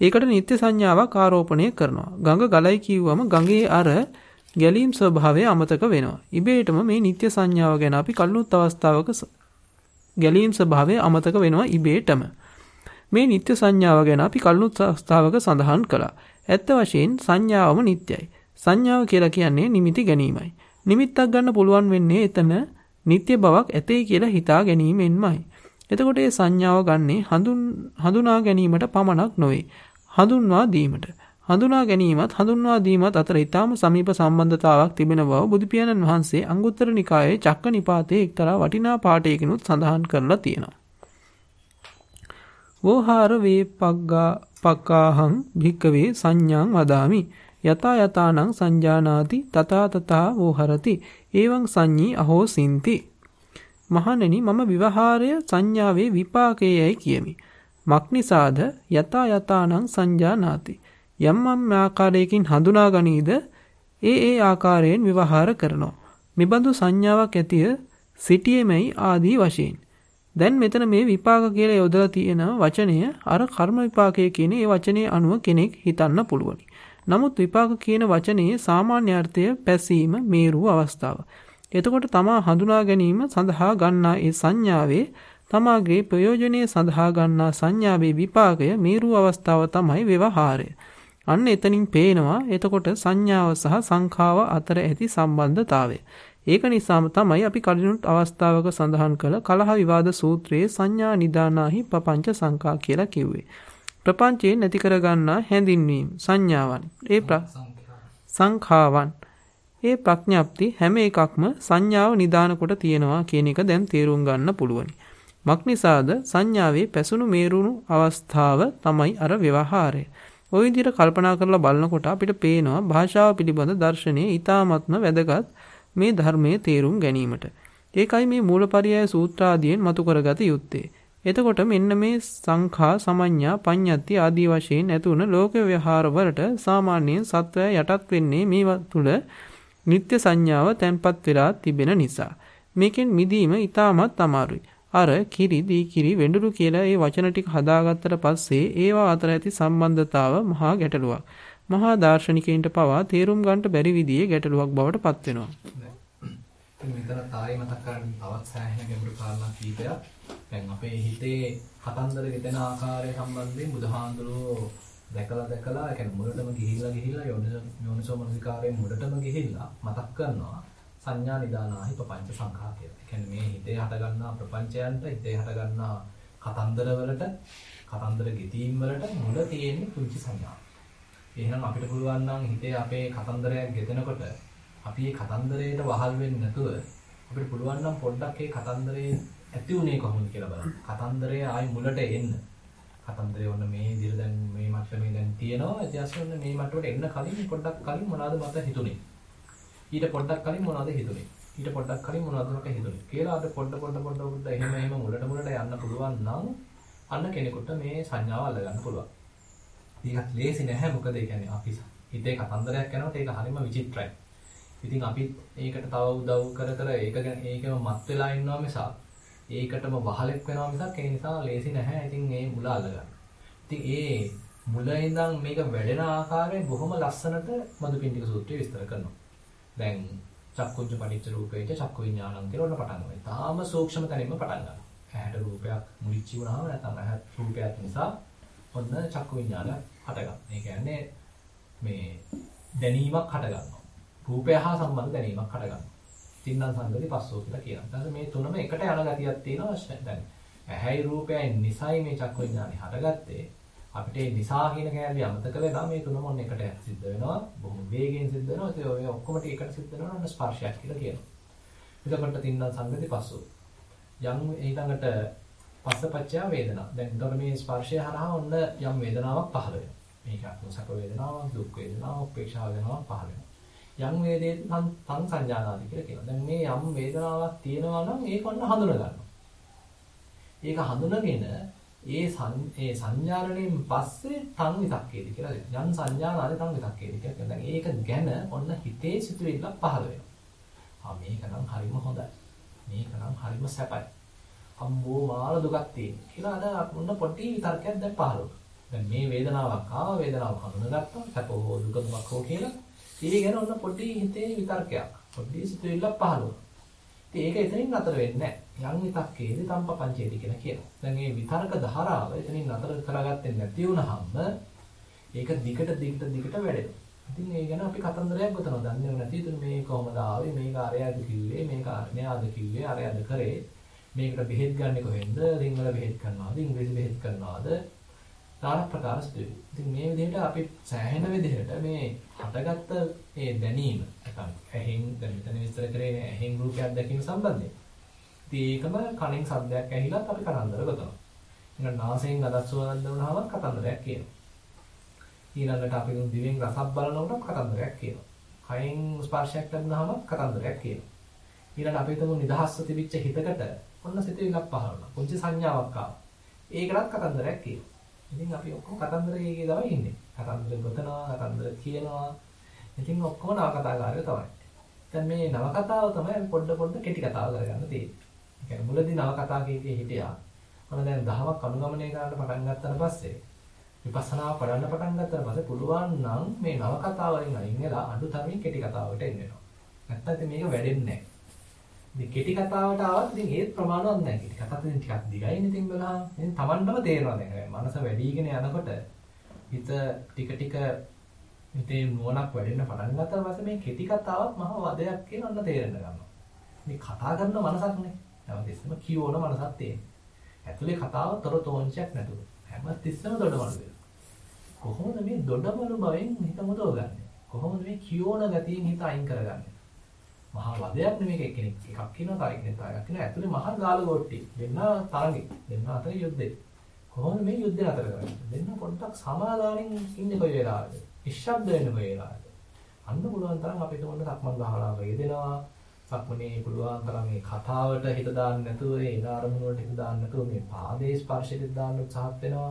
ඒකට නිත්‍ය සංඥාවක් ආරෝපණය කරනවා. ගඟ ගලයි කිව්වම ගඟේ අර ගැලීම් ස්වභාවය අමතක වෙනවා. ඉබේටම මේ නිත්‍ය සංඥාව ගැන අපි කලිනුත් අවස්ථාවක ගැලීම් ස්වභාවය අමතක වෙනවා ඉබේටම. මේ නිත්‍ය සංඥාව ගැන අපි කලිනුත් අවස්ථාවක සඳහන් කළා. ඇත්ත වශයෙන් සංඥාවම නිත්‍යයි. සංඥාව කියලා කියන්නේ නිමිති ගැනීමයි. නිමිත්තක් ගන්න පුළුවන් වෙන්නේ එතන නිත්‍ය බවක් ඇතේ කියලා හිතා ගැනීමෙන්මයි. එතකොට ඒ සංඥාව ගන්නේ හඳුනා ගැනීමට පමණක් නොවේ. හඳුන්වා දීමට. හඳුනා ගැනීමත් හඳුන්වා දීමත් අතර ඊටාම සමීප සම්බන්ධතාවක් තිබෙන බව බුදු පියාණන් වහන්සේ අංගුත්තර නිකායේ චක්ක නිපාතයේ එක්තරා වටිනා පාඨයකිනුත් සඳහන් කරලා තියෙනවා. වෝහාර වේපග්ගා පක්කාහං භික්කවේ සංඥාං වදාමි යතා යතානං සංජානාති තථා තථා වෝහරති එවං සංඤී අහෝ සින්ති මහණෙනි මම විවහාරය සංඥාවේ විපාකයේයි කියමි. මක්නිසාද යතා යතානං සංජානාති යම් යම් ආකාරයකින් හඳුනා ගනීද? ඒ ඒ ආකාරයෙන් විවහාර කරනවා. මෙබඳු සංඥාවක් ඇතිය සිටියේමයි ආදී වශයෙන්. දැන් මෙතන මේ විපාක කියලා යොදලා තියෙන වචනය අර කර්ම විපාකයේ කියන ඒ වචනේ අනුව කෙනෙක් හිතන්න පුළුවනි. නමුත් විපාක කියන වචනේ සාමාන්‍ය අර්ථය පැසීම මේරු අවස්ථාව. එතකොට තමා හඳුනා ගැනීම සඳහා ගන්නා ඒ සංඥාවේ තමාගේ ප්‍රයෝජනීය සඳහා ගන්නා සංඥාවේ විපාකය මේරු අවස්ථාව තමයි ව්‍යවහාරය. අන්න එතනින් පේනවා එතකොට සංඥාව සහ සංඛාව අතර ඇති සම්බන්ධතාවය. ඒක නිසාම තමයි අපි කලිනුත් අවස්ථාවක සඳහන් කළ කලහ විවාද සූත්‍රයේ සංඥා නිදානාහි පపంచ සංඛා කියලා කිව්වේ. ප්‍රපංචයෙන් නැති කරගන්නා හැඳින්වීම සංඥාවන් ඒ සංඛාවන් ඒ ප්‍රඥප්ති හැම එකක්ම සංඥාව නිදාන කොට තියෙනවා කියන එක දැන් තේරුම් ගන්න පුළුවනි. මක්නිසාද සංඥාවේ පැසුණු මේරුණු අවස්ථාව තමයි අර ව්‍යවහාරය. ওই විදිහට කල්පනා කරලා බලනකොට අපිට පේනවා භාෂාව පිළිබඳ දර්ශනයේ ඊ타ත්ම වැදගත් මේ ධර්මයේ තේරුම් ගැනීමට. ඒකයි මේ මූලපරියාය සූත්‍රාදියෙන් මතු කරගත යුත්තේ. එතකොට මෙන්න මේ සංඛා සමඤ්ඤා පඤ්ඤත්ති ආදී වශයෙන් ඇතුළු ලෝක විහාර වලට සාමාන්‍යයෙන් සත්වය යටත් වෙන්නේ මේ තුල නිත්‍ය සංඥාව තැන්පත් වෙලා තිබෙන නිසා. මේකෙන් මිදීම ඊටමත් අමාරුයි. අර කිරි දී කිරි වෙඬුරු කියලා ඒ වචන ටික හදාගත්තට පස්සේ ඒවා අතර ඇති සම්බන්ධතාව මහා ගැටලුවක්. මහා දාර්ශනිකයින්ට පවා තේරුම් ගන්නට බැරි විදිහේ ගැටලුවක් බවට පත් වෙනවා. මෙතන තායි මතක් කරගන්න තවත් සෑහෙන ගැඹුරු කාරණා කීපයක් දැන් අපේ හිතේ කතන්දර ගෙතෙන ආකාරය සම්බන්ධයෙන් බුදුහාඳුරෝ දැකලා දැකලා ඒ කියන්නේ මුලටම ගිහිල්ලා ගිහිල්ලා යෝනිසෝ මනසිකාරයෙන් මුලටම ගිහිල්ලා මතක් කරනවා සංඥා නිදානාහි ප්‍රපංච සංඛා කියලා. ඒ කියන්නේ මේ හිතේ හටගන්නා ප්‍රපංචයන්ට හිතේ හටගන්නා කතන්දර වලට කතන්දර ගෙතීම් වලට මුල තියෙන්නේ පුංචි සංඥා. එහෙනම් අපිට පුළුවන් නම් හිතේ අපේ කතන්දරයක් ගෙතෙනකොට අපි මේ කතන්දරයට වහල් වෙන්නේ නැතුව අපිට පුළුවන් නම් පොඩ්ඩක් ඒ කතන්දරේ ඇති උනේ කොහොමද කියලා බලන්න. කතන්දරය ආයි මුලට එන්න. කතන්දරය ඔන්න මේ විදිහට දැන් මේ මට්ටමේ දැන් තියෙනවා. ඉතින් ඔන්න මේ මට්ටමට එන්න කලින් පොඩ්ඩක් කලින් මොනවද මට හිතුනේ? ඊට පොඩ්ඩක් කලින් මොනවද හිතුනේ? ඊට පොඩ්ඩක් කලින් මොනවද මට හිතුනේ? කියලා අද පොඩ පොඩ පොඩ පොඩ එහෙම එහෙම මුලට මුලට යන්න පුළුවන් නම් අන්න කෙනෙකුට මේ සංඥාව අල්ල ගන්න පුළුවන්. ඒකත් ලේසි නැහැ මොකද ඒ කියන්නේ අපි හිතේ කතන්දරයක් යනකොට ඒක හරිම විචිත්‍රයි. ඉතින් අපි ඒකට තව උදව් කර කර ඒක ගැන ඒකම මත් වෙලා ඉන්නවා මිසක් ඒකටම වහලෙක් වෙනවා මිසක් ඒ නිසා ලේසි නැහැ. ඉතින් මේ මුල අල්ලගන්න. ඉතින් ඒ මුල ඉඳන් මේක වැඩෙන ආකාරය බොහොම ලස්සනට මදුපිණ්ඩික සූත්‍රය විස්තර කරනවා. දැන් චක්කුංච පටිච්ච රූපේච චක්කු විඥානං කියලා ඔන්න පටන් ගන්නවා. තාම සූක්ෂම තැනින්ම පටන් ගන්නවා. ඇහැට රූපයක් මුලිච්චි වුණාම නැත්නම් ඇහැ රූපයක් නිසා ඔන්න චක්කු විඥානය හටගන්නවා. ඒ කියන්නේ මේ දැනීමක් හටගන්නවා. රූපය හා සම්බන්ධ දැනීමක් හටගන්නවා. තින්නම් සංගති පස්සෝ කියලා කියනවා. ඊට මේ තුනම එකට යන ගතියක් තියෙනවා දැන්. ඇහැයි රූපයයි නිසයි මේ චක්කු විඥානේ හටගත්තේ. අපිට ඒ නිසා කියන කෑල්ල අමතක වෙනවා මේ තුනම ඔන්න එකට සිද්ධ වෙනවා. බොහොම වේගෙන් සිද්ධ වෙනවා. ඒ ඔය ඔක්කොම ටිකට සිද්ධ වෙනවා නම් ස්පර්ශයක් කියලා කියනවා. එතකොට තින්නම් සංගති පස්සෝ. යම් ඊළඟට පස්සපච්චය වේදනා. දැන් එතකොට මේ ස්පර්ශය හරහා ඔන්න යම් වේදනාවක් පහළ වෙනවා. මේක සැප වේදනාවක්, දුක් වේදනාවක්, උපේක්ෂා වේදනාවක් පහළ වෙනවා. යම් වේදේ තං සංජානාති කියලා කියනවා. දැන් මේ යම් වේදනාවක් තියෙනවා නම් ඒක ඔන්න හඳුන ගන්නවා. ඒක හඳුනගෙන ඒ ඒ සංඥාරණයෙන් පස්සේ තන් විතක්කේද කියලා දෙනවා. යම් සංඥානාදී තන් විතක්කේද කියලා කියනවා. දැන් ඒක ගැන ඔන්න හිතේ සිතුවිල්ලක් පහළ වෙනවා. ආ මේක නම් හරිම හොඳයි. මේක නම් හරිම සැපයි. අම්බෝ මාල දුකක් තියෙන. කියලා අර මොන පොටි විතර්කයක් දැන් පහළ වුණා. දැන් මේ වේදනාවක් ආව වේදනාව හඳුනගත්තා. සැප හෝ දුක මොකක් හෝ කියලා. ඒ ගැන ඔන්න පොටි හිතේ විතර්කයක්. පොටි සිතුවිල්ලක් පහළ වුණා. ඉතින් ඒක එතනින් නතර වෙන්නේ නැහැ. යම් විතක්කේදී තම්ප පංචේති කියලා කියනවා. දැන් මේ විතර්ක ධාරාව එතනින් නතර කරගත්තේ නැති වුනහම ඒක දිගට දිගට දිගට වැඩෙනවා. ඉතින් ඒ ගැන අපි කතන්දරයක් ගොතනවා. දන්නේ නැති ඉතින් මේ කොහොමද ආවේ? මේක අරයාද කිව්වේ? මේක අරයාද කිව්වේ? අරයාද කරේ? මේකට බෙහෙත් ගන්නෙ කොහෙන්ද? සිංහල බෙහෙත් කරනවාද? ඉංග්‍රීසි බෙහෙත් කරනවාද? නාන ප්‍රකාර සිදුවේ. ඉතින් මේ විදිහට අපි සෑහෙන විදිහට මේ හටගත්ත මේ දැනීම නැත්නම් ඇහෙන් දැන් මෙතන විස්තර කරේ ඇහෙන් රූපයක් දැකීම සම්බන්ධයෙන්. ඉතින් ඒකම කණෙන් ශබ්දයක් ඇහිලත් අපි කතන්දර ගොතනවා. ඊළඟ නාසයෙන් ගඳක් සුවඳ වුණාම කතන්දරයක් කියනවා. ඊළඟට අපි දිවෙන් රසක් බලනකොට කතන්දරයක් කියනවා. කයෙන් ස්පර්ශයක් ලැබුණාම කතන්දරයක් කියනවා. ඊළඟ අපි හිතමු නිදහස්ව තිබිච්ච හිතකට ඔන්න සිතුවිල්ලක් පහළ වුණා. පුංචි සංඥාවක් ආවා. ඒකටත් කතන්දරයක් කියනවා. ඉතින් අපි ඔක්කොම කතන්දරයේ තමයි ඉන්නේ. කතන්දර ගොතනවා, කතන්දර කියනවා. ඉතින් ඔක්කොම නවකතාකාරයෝ තමයි. දැන් මේ නවකතාව තමයි අපි පොඩ පොඩ කෙටි කතාව කරගන්න තියෙන්නේ. ඒ කියන්නේ මුලදී නවකතා කීකේ හිටියා. මොන දැන් දහමක් අනුගමනය කරන්න පටන් ගත්තාට පස්සේ විපස්සනා පඩන්න පටන් ගත්තාට පස්සේ පුළුවන් නම් මේ නවකතාව වලින් අයින් වෙලා අඩු තරමින් කෙටි කතාවට එන්න වෙනවා. නැත්නම් ඉතින් මේක වැඩෙන්නේ නැහැ. ඉතින් කෙටි කතාවට ආවත් ඉතින් ඒත් ප්‍රමාණවත් නැහැ. කෙටි කතාවත් ඉතින් ටිකක් දිගයිනේ ඉතින් බලහන්. ඉතින් Tamandම තේරෙනවා දැන්. මනස වැඩිගෙන යනකොට හිත ටික ටික හිතේ නුවණක් වැඩෙන්න පටන් ගත්තාම පස්සේ මේ කෙටි කතාවක් මහ වදයක් කියලා අන්න තේරෙන්න ගන්නවා. මේ කතා කරන මනසක්නේ. හැමතිස්සෙම කියවන මනසක් තියෙනවා. ඇතුලේ කතාව තොර තෝංචයක් නැතුව. හැමතිස්සෙම දොඩමළු කොහොමද මේ දොඩමළු බවෙන් හිත මුදවගන්නේ? කොහොමද මේ කියවන ගතියෙන් හිත අයින් කරගන්නේ? මහා වදයක් නෙමෙයි එක්කෙනෙක් එකක් කියනවා තව එක්කෙනෙක් තව එකක් කියනවා. ඇතුලේ මහා ගාල ගොට්ටි. දෙන්න තරගෙ දෙන්න අතර යුද්ධේ. කොහොමද මේ යුද්ධය අතර කරන්නේ? දෙන්න පොඩ්ඩක් සමාදානෙන් ඉන්නේ කොයි වෙලාවද? නිශ්ශබ්ද වෙන්න කොයි වෙලාවද? අන්න පුළුවන් තරම් අපිට මොන සක්මන් භාවනාව වේදෙනවා. සක්මනේ පුළුවන් තරම් මේ කතාවට හිත දාන්න නැතුව ඒ එන අරමුණ වලට හිත දාන්න නැතුව මේ පාදේ ස්පර්ශයට දාන්න උත්සාහත් වෙනවා.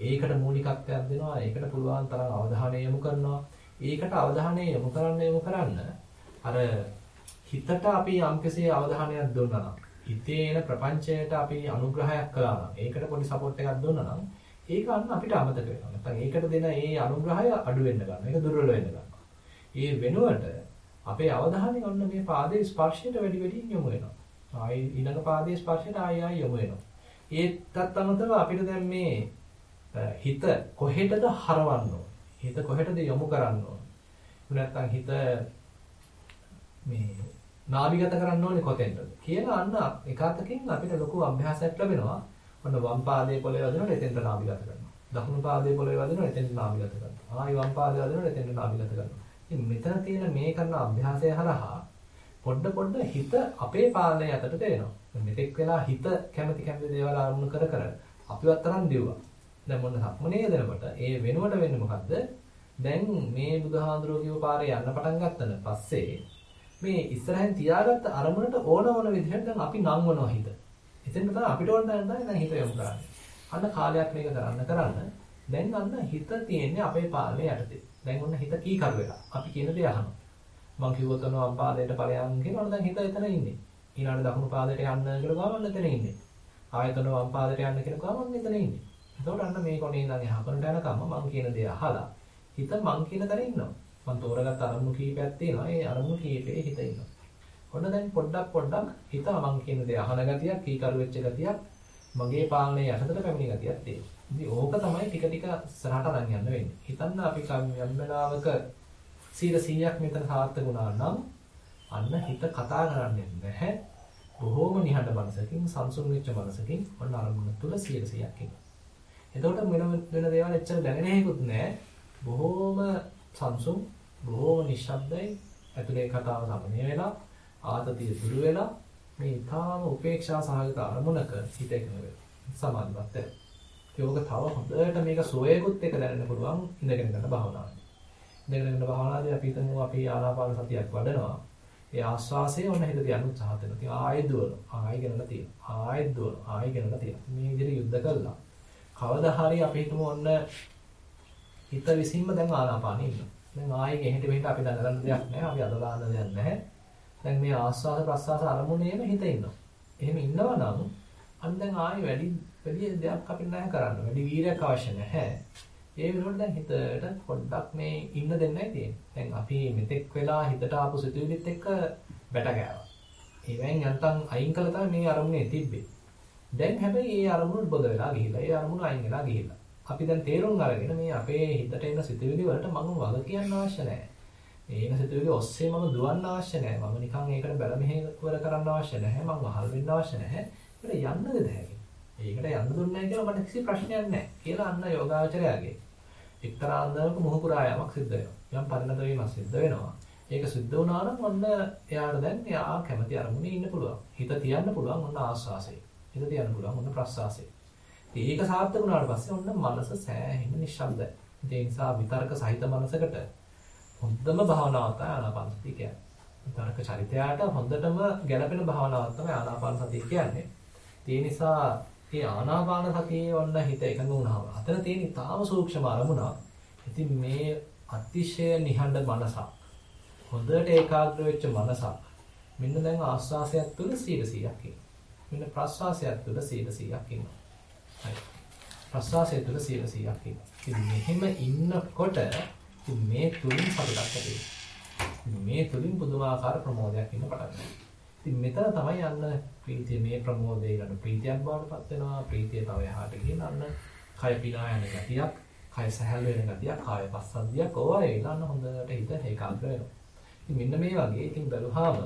ඒකට මූලිකත්වයක් දෙනවා. ඒකට පුළුවන් තරම් අවධානය යොමු කරනවා. ඒකට අවධානය යොමු කරන්න යොමු කරන්න අර හිතට අපි යම්කිසි අවධානයක් දුන්නා නම් හිතේ එන ප්‍රපංචයට අපි අනුග්‍රහයක් කළා නම් ඒකට පොඩි සපෝට් එකක් දුන්නා නම් ඒක අන්න අපිට අමතක වෙනවා. නැත්නම් ඒකට දෙන ඒ අනුග්‍රහය අඩු වෙන්න ගන්නවා. ඒක දුර්වල වෙන්න ගන්නවා. ඒ වෙනුවට අපේ අවධානය ඔන්න මේ පාදයේ ස්පර්ශයට වැඩි වැඩියෙන් යොමු වෙනවා. ආයි ඊළඟ පාදයේ ස්පර්ශයට ආයි ආයි යොමු වෙනවා. ඒකත් අමතරව අපිට දැන් මේ හිත කොහෙටද හරවන්න ඕන? හිත කොහෙටද යොමු කරන්න ඕන? නැත්නම් හිත මේ නාභිගත කරන්න ඕනේ කොතෙන්ද කියලා අන්න එකතකින් අපිට ලොකු අභ්‍යාසයක් ලැබෙනවා. ඔන්න වම් පාදයේ පොළවේ වදිනකොට එතෙන්ට නාභිගත කරනවා. දකුණු පාදයේ පොළවේ වදිනකොට එතෙන්ට නාභිගත කරනවා. ආයි වම් පාදයේ වදිනකොට එතෙන්ට නාභිගත කරනවා. ඉතින් මෙතන තියෙන මේ කරන අභ්‍යාසය හරහා පොඩ පොඩ හිත අපේ පාලනය යටට දෙනවා. මෙතෙක් වෙලා හිත කැමති කැමති දේවල් අරමුණු කර කර අපිවත් තරම් දිව්වා. දැන් මොන සක්මනේ දෙනකොට ඒ වෙනුවට වෙන්නේ මොකද්ද? දැන් මේ බුදුහාඳුරෝ කියව පාරේ යන්න පටන් ගත්තට පස්සේ මේ ඉස්සරහින් තියාගත්ත අරමුණට ඕන ඕන විදිහට දැන් අපි නංවනවා හිත. එතෙන් තමයි අපිට ඕන දැන් දැන් හිත යොමු කරන්නේ. අන්න කාලයක් මේක කරන්න කරන්න දැන් අන්න හිත තියෙන්නේ අපේ පාලනය යටතේ. දැන් ඔන්න හිත කීකරු වෙලා. අපි කියන දේ අහනවා. මං කිව්වොත් ඔන්න වම් පාදයට ඵලයන් කියනවා දැන් හිත එතන ඉන්නේ. ඊළඟ දකුණු පාදයට යන්න කියලා ගමන් එතන ඉන්නේ. ආයෙත් ඔන්න වම් පාදයට යන්න කියලා ගමන් එතන ඉන්නේ. එතකොට අන්න මේ කොනේ ඉඳන් එහා කරට යනකම් මං කියන දේ අහලා හිත මං කියන තැන ඉන්නවා. මං තෝරගත්ත අරමුණු කීපයක් තියෙනවා. ඒ අරමුණු කීපේ හිත ඉන්නවා. ඔන්න දැන් පොඩ්ඩක් පොඩ්ඩක් හිත මං කියන දේ අහන ගතියක්, කීකරු වෙච්ච ගතියක්, මගේ පාලනයේ යටතට පැමිණි ගතියක් තියෙනවා. ඉතින් ඕක තමයි ටික ටික ඉස්සරහට අරන් යන්න වෙන්නේ. හිතන්න අපි යම් වෙලාවක 100ක් මෙතන සාර්ථක වුණා නම් අන්න හිත කතා කරන්නේ නැහැ. බොහෝම නිහඬ මනසකින්, සංසුන් වෙච්ච මනසකින් ඔන්න අරමුණ තුල 100ක් ඉන්නවා. එතකොට වෙන වෙන දේවල් එච්චර දැනෙන හේකුත් නැහැ. බොහෝම සංසුන්, බොහෝම නිශ්ශබ්දයි. ඇතුලේ කතාව සමනය වෙලා, ආතතිය දුරු වෙලා මේ ඊටාම උපේක්ෂා සහගත අරමුණක හිත එකඟ වෙනවා. සමාධිමත් වෙනවා. ඒක තව හොඳට මේක සෝයකුත් එක දැනෙන්න පුළුවන් ඉඳගෙන ගන්න භාවනාවයි. ඉඳගෙන ගන්න භාවනාවේදී අපි හිතමු අපි ආනාපාන සතියක් වඩනවා. ඒ ආස්වාසයේ ඔන්න හිත තියන්න උත්සාහ කරනවා. ඉතින් ආයෙත් දුවනවා. ආයෙ ගෙනලා තියෙනවා. ආයෙත් දුවනවා. ආයෙ ගෙනලා තියෙනවා. මේ විදිහට යුද්ධ කළා. කවදා හරි අපි හිතමු ඔන්න හිත විසින්ම දැන් ආනාපානෙ ඉන්නවා. දැන් ආයෙ ගෙහෙට මෙහෙට අපි දැනගන්න දෙයක් නැහැ. අපි අද දාන්න දෙයක් නැහැ. දැන් මේ ආස්වාද ප්‍රස්වාස අරමුණේම හිත ඉන්නවා. එහෙම ඉන්නවා නම් අන්න දැන් ආයෙ වැඩි වැඩි දෙයක් අපිට නැහැ කරන්න. වැඩි වීරයක් අවශ්‍ය නැහැ. ඒ වෙනුවට දැන් හිතට පොඩ්ඩක් මේ ඉන්න දෙන්නයි තියෙන්නේ. දැන් අපි මෙතෙක් වෙලා හිතට ආපු සිතුවිලිත් එක්ක බැට ගෑවා. ඒවෙන් යන්තම් අයින් කළා තමයි මේ අරමුණේ තිබ්බේ. දැන් හැබැයි ඒ අරමුණ බොද වෙලා ගිහිල්ලා. ඒ අරමුණ අයින් වෙලා ගිහිල්ලා. අපි දැන් තේරුම් අරගෙන මේ අපේ හිතට එන සිතුවිලි වලට මම වග කියන්න අවශ්‍ය නැහැ. ඒන සිතුවිලි ඔස්සේ මම දුවන්න අවශ්‍ය නැහැ. මම නිකන් ඒකට බැල මෙහෙවර කරන්න අවශ්‍ය නැහැ. මම වහල් වෙන්න අවශ්‍ය නැහැ. ඒකට යන්නද දැහැකි. ඒකට යන්න දුන්නේ නැහැ කියලා මට කිසි ප්‍රශ්නයක් නැහැ. කියලා අන්න යෝගාචරයාගේ එක්තරා අන්දමක මොහ පුරා යාමක් සිද්ධ වෙනවා. යම් පරිණත වීමක් සිද්ධ වෙනවා. ඒක සිද්ධ වුණා නම් ඔන්න එයාට දැන් එයා කැමති අරමුණේ ඉන්න පුළුවන්. හිත තියන්න පුළුවන් ඔන්න ආස්වාසේ. හිත තියන්න පුළුවන් ඔන්න ප්‍රස්වාසේ. ඒක සාර්ථක වුණාට පස්සේ ඔන්න මනස සෑහෙන නිශ්ශබ්දයි. ඒ නිසා විතර්ක සහිත මනසකට හොඳම භාවනාවක් තමයි ආනාපාන සතිය කියන්නේ. විතර්ක චරිතයට හොඳටම ගැළපෙන භාවනාවක් තමයි ආනාපාන සතිය කියන්නේ. ඒ නිසා ඒ ආනාපාන සතියේ ඔන්න හිත එකඟ වුණාම අතන තියෙන ඊටාම සූක්ෂම අරමුණක්. ඉතින් මේ අතිශය නිහඬ මනසක් හොඳට ඒකාග්‍ර වෙච්ච මනසක් මෙන්න දැන් ආස්වාසයක් තුළ 100%ක් ඉන්නවා. මෙන්න ප්‍රස්වාසයක් තුළ 100%ක් ඉන්නවා. හරි. ප්‍රස්වාසය තුළ 100%ක් ඉන්නවා. ඉතින් මෙහෙම ඉන්නකොට මේ තුලින් සතුටක් ඇති මේ තුලින් පුදුමාකාර ප්‍රමෝදයක් ඉන්න පටන් ගන්නවා. ඉතින් මෙතන තමයි යන්න ප්‍රීතිය මේ ප්‍රමෝදය ඊළඟ ප්‍රීතියක් බවට පත් වෙනවා. ප්‍රීතිය තව එහාට ගිහින් අන්න කය පිනා යන ගතියක්, කය සැහැල්ලු වෙන ගතියක්, කාය පස්සද්ධියක් ඕවා ඊළඟ හොඳට හිත ඒකාග්‍ර වෙනවා. ඉතින් මෙන්න මේ වගේ ඉතින් බැලුවාම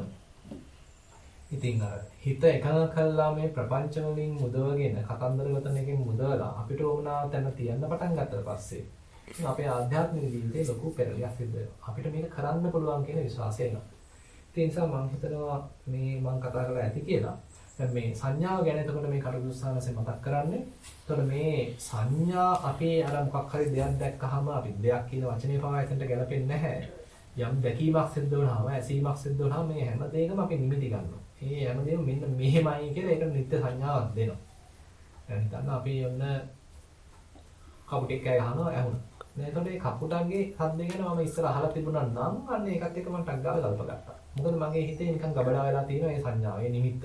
ඉතින් අර හිත එකඟ කළා මේ ප්‍රපංච වලින් මුදවගෙන කතන්දර ගොතන එකෙන් මුදවලා අපිට ඕනා තැන තියන්න පටන් ගත්තට පස්සේ ඉතින් අපේ ආධ්‍යාත්මික ජීවිතේ ලොකු පෙරලියක් සිද්ධ වෙනවා. අපිට මේක කරන්න පුළුවන් කියන විශ්වාසය එනවා. ඒ නිසා මම හිතනවා මේ මම කතා කරලා ඇති කියලා. දැන් මේ සංඥාව ගැන එතකොට මේ කරුදුස්සානසේ මතක් කරන්නේ. එතකොට මේ සංඥා අපේ අර මොකක් හරි දෙයක් දැක්කහම අපි දෙයක් කියන වචනේ පවා එතනට ගැලපෙන්නේ නැහැ. යම් දැකීමක් සිද්ධ වුණාම, ඇසීමක් සිද්ධ වුණාම මේ හැම දෙයකම අපි නිමිති ගන්නවා. මේ හැම දෙයක්ම මෙන්න මෙහෙමයි කියලා ඒක නිත්‍ය සංඥාවක් දෙනවා. දැන් හිතන්න අපි ඔන්න කපුටෙක් කෑ ගහනවා ඇහුණා. දැන් එතකොට මේ කපුටන්ගේ හද්ද ගැන මම ඉස්සර අහලා තිබුණා නම් අන්න ඒකත් එක්ක මම ටක් ගාලා ගල්ප ගත්තා. මොකද මගේ හිතේ නිකන් ගබඩා වෙලා තියෙන ඒ සංඥාව, ඒ නිමිත්ත.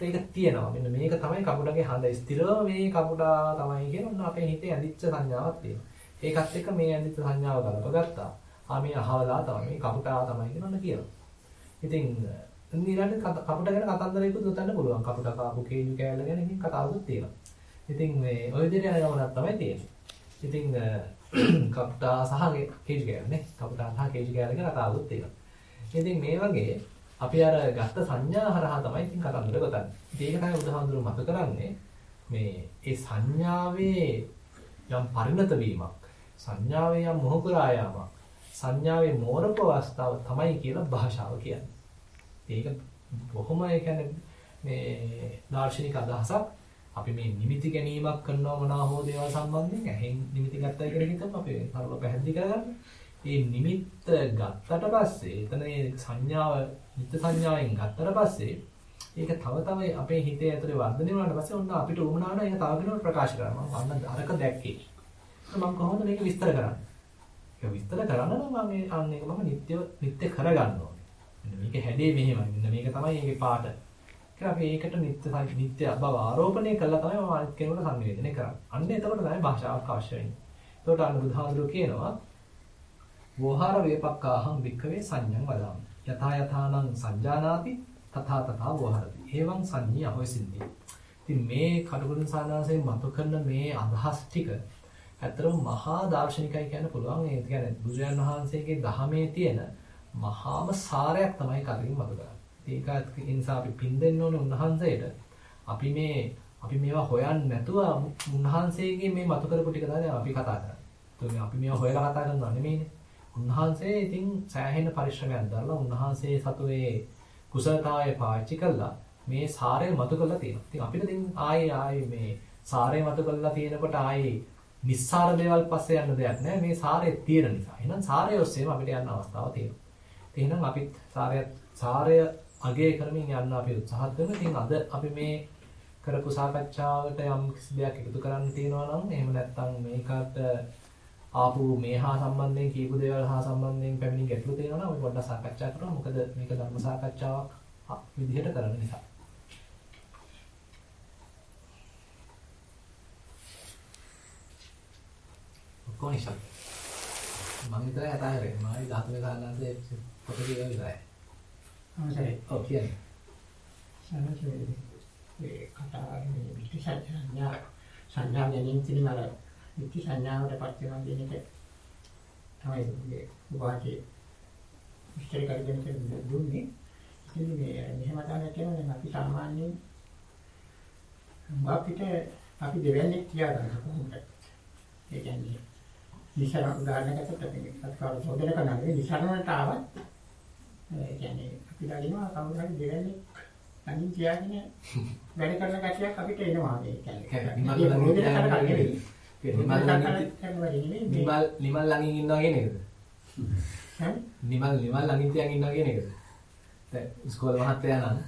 ඒක තියෙනවා. මෙන්න මේක තමයි කපුටගේ හඳ ස්ථිරව මේ කපුටා තමයි කියන ඔන්න අපේ හිතේ ඇඳිච්ච සංඥාවක් තියෙනවා. ඒකත් එක්ක මේ ඇඳිච්ච සංඥාව ගලපගත්තා. ආ මේ අහවලා තමයි මේ කපුටා තමයි කියන ඔන්න කියනවා. ඉතින් ඊළඟට කපුට ගැන කතන්දරයකුත් ගොතන්න පුළුවන්. කපුටා කාපු කේජු කෑල්ල ගැන ඉතින් කතාවකුත් තියෙනවා. ඉතින් මේ ওই විදිහට යන ගමනක් තමයි තියෙන්නේ. ඉතින් කපුටා සහ කේජු කෑල්ල නේ. කපුටා සහ කේජු කෑල්ල ගැන කතාවකුත් තියෙනවා. ඉතින් මේ වගේ අපි අර ගත්ත සංඥා හරහා තමයි ඉතින් කතන්දර ගොතන්නේ. ඉතින් ඒක තමයි උදාහරණ මත කරන්නේ මේ ඒ සංඥාවේ යම් පරිණත වීමක් සංඥාවේ යම් මොහ කරා යාමක් සංඥාවේ මෝරප අවස්ථාව තමයි කියලා භාෂාව කියන්නේ. ඒක බොහොම ඒ කියන්නේ මේ දාර්ශනික අදහසක් අපි මේ නිමිති ගැනීමක් කරනවා මොනවා හෝ දේවල් සම්බන්ධයෙන් ඇහෙන් නිමිති ගත්තා කියලා හිතමු අපි සරල පැහැදිලි කරගන්න. මේ නිමිත්ත ගත්තට පස්සේ එතන සංඥාව නිත්‍ය සංඥාවෙන් ගත්තට පස්සේ ඒක තව තව අපේ හිතේ ඇතුලේ වර්ධනය වුණාට පස්සේ ඔන්න අපිට උමනා වෙන ඒක තව කෙනෙකුට ප්‍රකාශ කරනවා. මම අන්න අරක දැක්කේ. මම කොහොමද මේක විස්තර කරන්නේ? ඒක විස්තර කරන්න නම් මම මේ අන්න ඒක මම නිත්‍ය නිත්‍ය කරගන්න ඕනේ. මෙන්න මේක හැඩේ මෙහෙමයි. මෙන්න මේක තමයි ඒකේ පාට. ඒක අපි ඒකට නිත්‍ය නිත්‍ය බව ආරෝපණය කළා තමයි මම අනිත් කෙනෙකුට සංවේදනය කරන්නේ. අන්න එතකොට තමයි භාෂාවක් අවශ්‍ය වෙන්නේ. එතකොට අන්න බුදුහාමුදුරුවෝ කියනවා වෝහාර වේපක්කාහං වික්කවේ සංඥං වදාමි. යථා යථානං සංජානාති තථා තථා වෝහරති. එවං සංඤී අහොසින්ති. ඉතින් මේ කටුකුරුන් සානාසයෙන් මතු කරන මේ අදහස් ටික ඇත්තටම මහා දාර්ශනිකයි කියන්න පුළුවන්. ඒ කියන්නේ බුදුරජාණන් වහන්සේගේ දහමේ තියෙන මහාම සාරයක් තමයි කලින් මතු කරන්නේ. ඒක ඒ නිසා අපි පින් දෙන්න ඕනේ උන්වහන්සේට. අපි මේ අපි මේවා හොයන්නේ නැතුව උන්වහන්සේගේ මේ මතු කරපු ටික තමයි අපි කතා කරන්නේ. අපි මේවා හොයලා කතා කරනවා නෙමෙයිනේ. උන්වහන්සේ ඉතින් සෑහෙන පරිශ්‍රමයක් දරලා උන්වහන්සේ සතු ඒ කුසලතාවය පාවිච්චි කළා මේ සාරය මතු කරලා තියෙනවා. ඉතින් අපිට ඉතින් ආයේ ආයේ මේ සාරය මතු කරලා තියෙනකොට ආයේ නිස්සාර දේවල් පස්සේ යන්න දෙයක් නැහැ. මේ සාරය තියෙන නිසා. එහෙනම් සාරය ඔස්සේම අපිට යන්න අවස්ථාවක් තියෙනවා. එහෙනම් අපිත් සාරය සාරය අගය කරමින් යන්න අපි උත්සාහත් වෙමු. ඉතින් අද අපි මේ කරපු සාකච්ඡාවට යම් කිසි දෙයක් එකතු කරන්න තියෙනවා නම් එහෙම නැත්නම් මේකට ආපු මේ හා සම්බන්ධයෙන් කියපු දේවල් හා සම්බන්ධයෙන් පැමිණි ගැටලු තියෙනවා නම් අපි පොඩ්ඩක් සාකච්ඡා කරමු. මොකද මේක ධර්ම සාකච්ඡාවක් විදිහට කරන නිසා. ඔක්කොම ඉස්සත්. මම විතරයි කතා කරේ. මායි ධාතුවේ කාලන්තේ පොත කියලා විතරයි. හරි. ඔව් කියන්නේ. සමහරවිට මේ කතා මේ විශේෂ සංඥා සංඥා ගැනීම පිළිබඳව නිත්‍ය සංඥාවට පත් වෙනවා කියන එක තමයි මේ වාචේ විස්තර කරගෙන දුන්නේ. ඉතින් මේ මෙහෙම තමයි කියන්නේ අපි සාමාන්‍යයෙන් අපිට අපි දෙවන්නේ තියාගන්න කොහොමද? ඒ කියන්නේ නිසරණ උදාහරණයකට අත්කාර සෝදන කරනවා නිසරණට ආවත් ඒ කියන්නේ අපි දකිනවා කවුරු හරි දෙවන්නේ අනිත් තියාගෙන වැඩ කරන කතියක් අපිට එනවා මේ කියන්නේ. නිමල් නිමල් ළඟින් ඉන්නවා කියන එකද? නිමල් නිමල් ළඟින් තියන් ඉන්නවා කියන එකද? දැන් ඉස්කෝලේ මහත්තයා නම්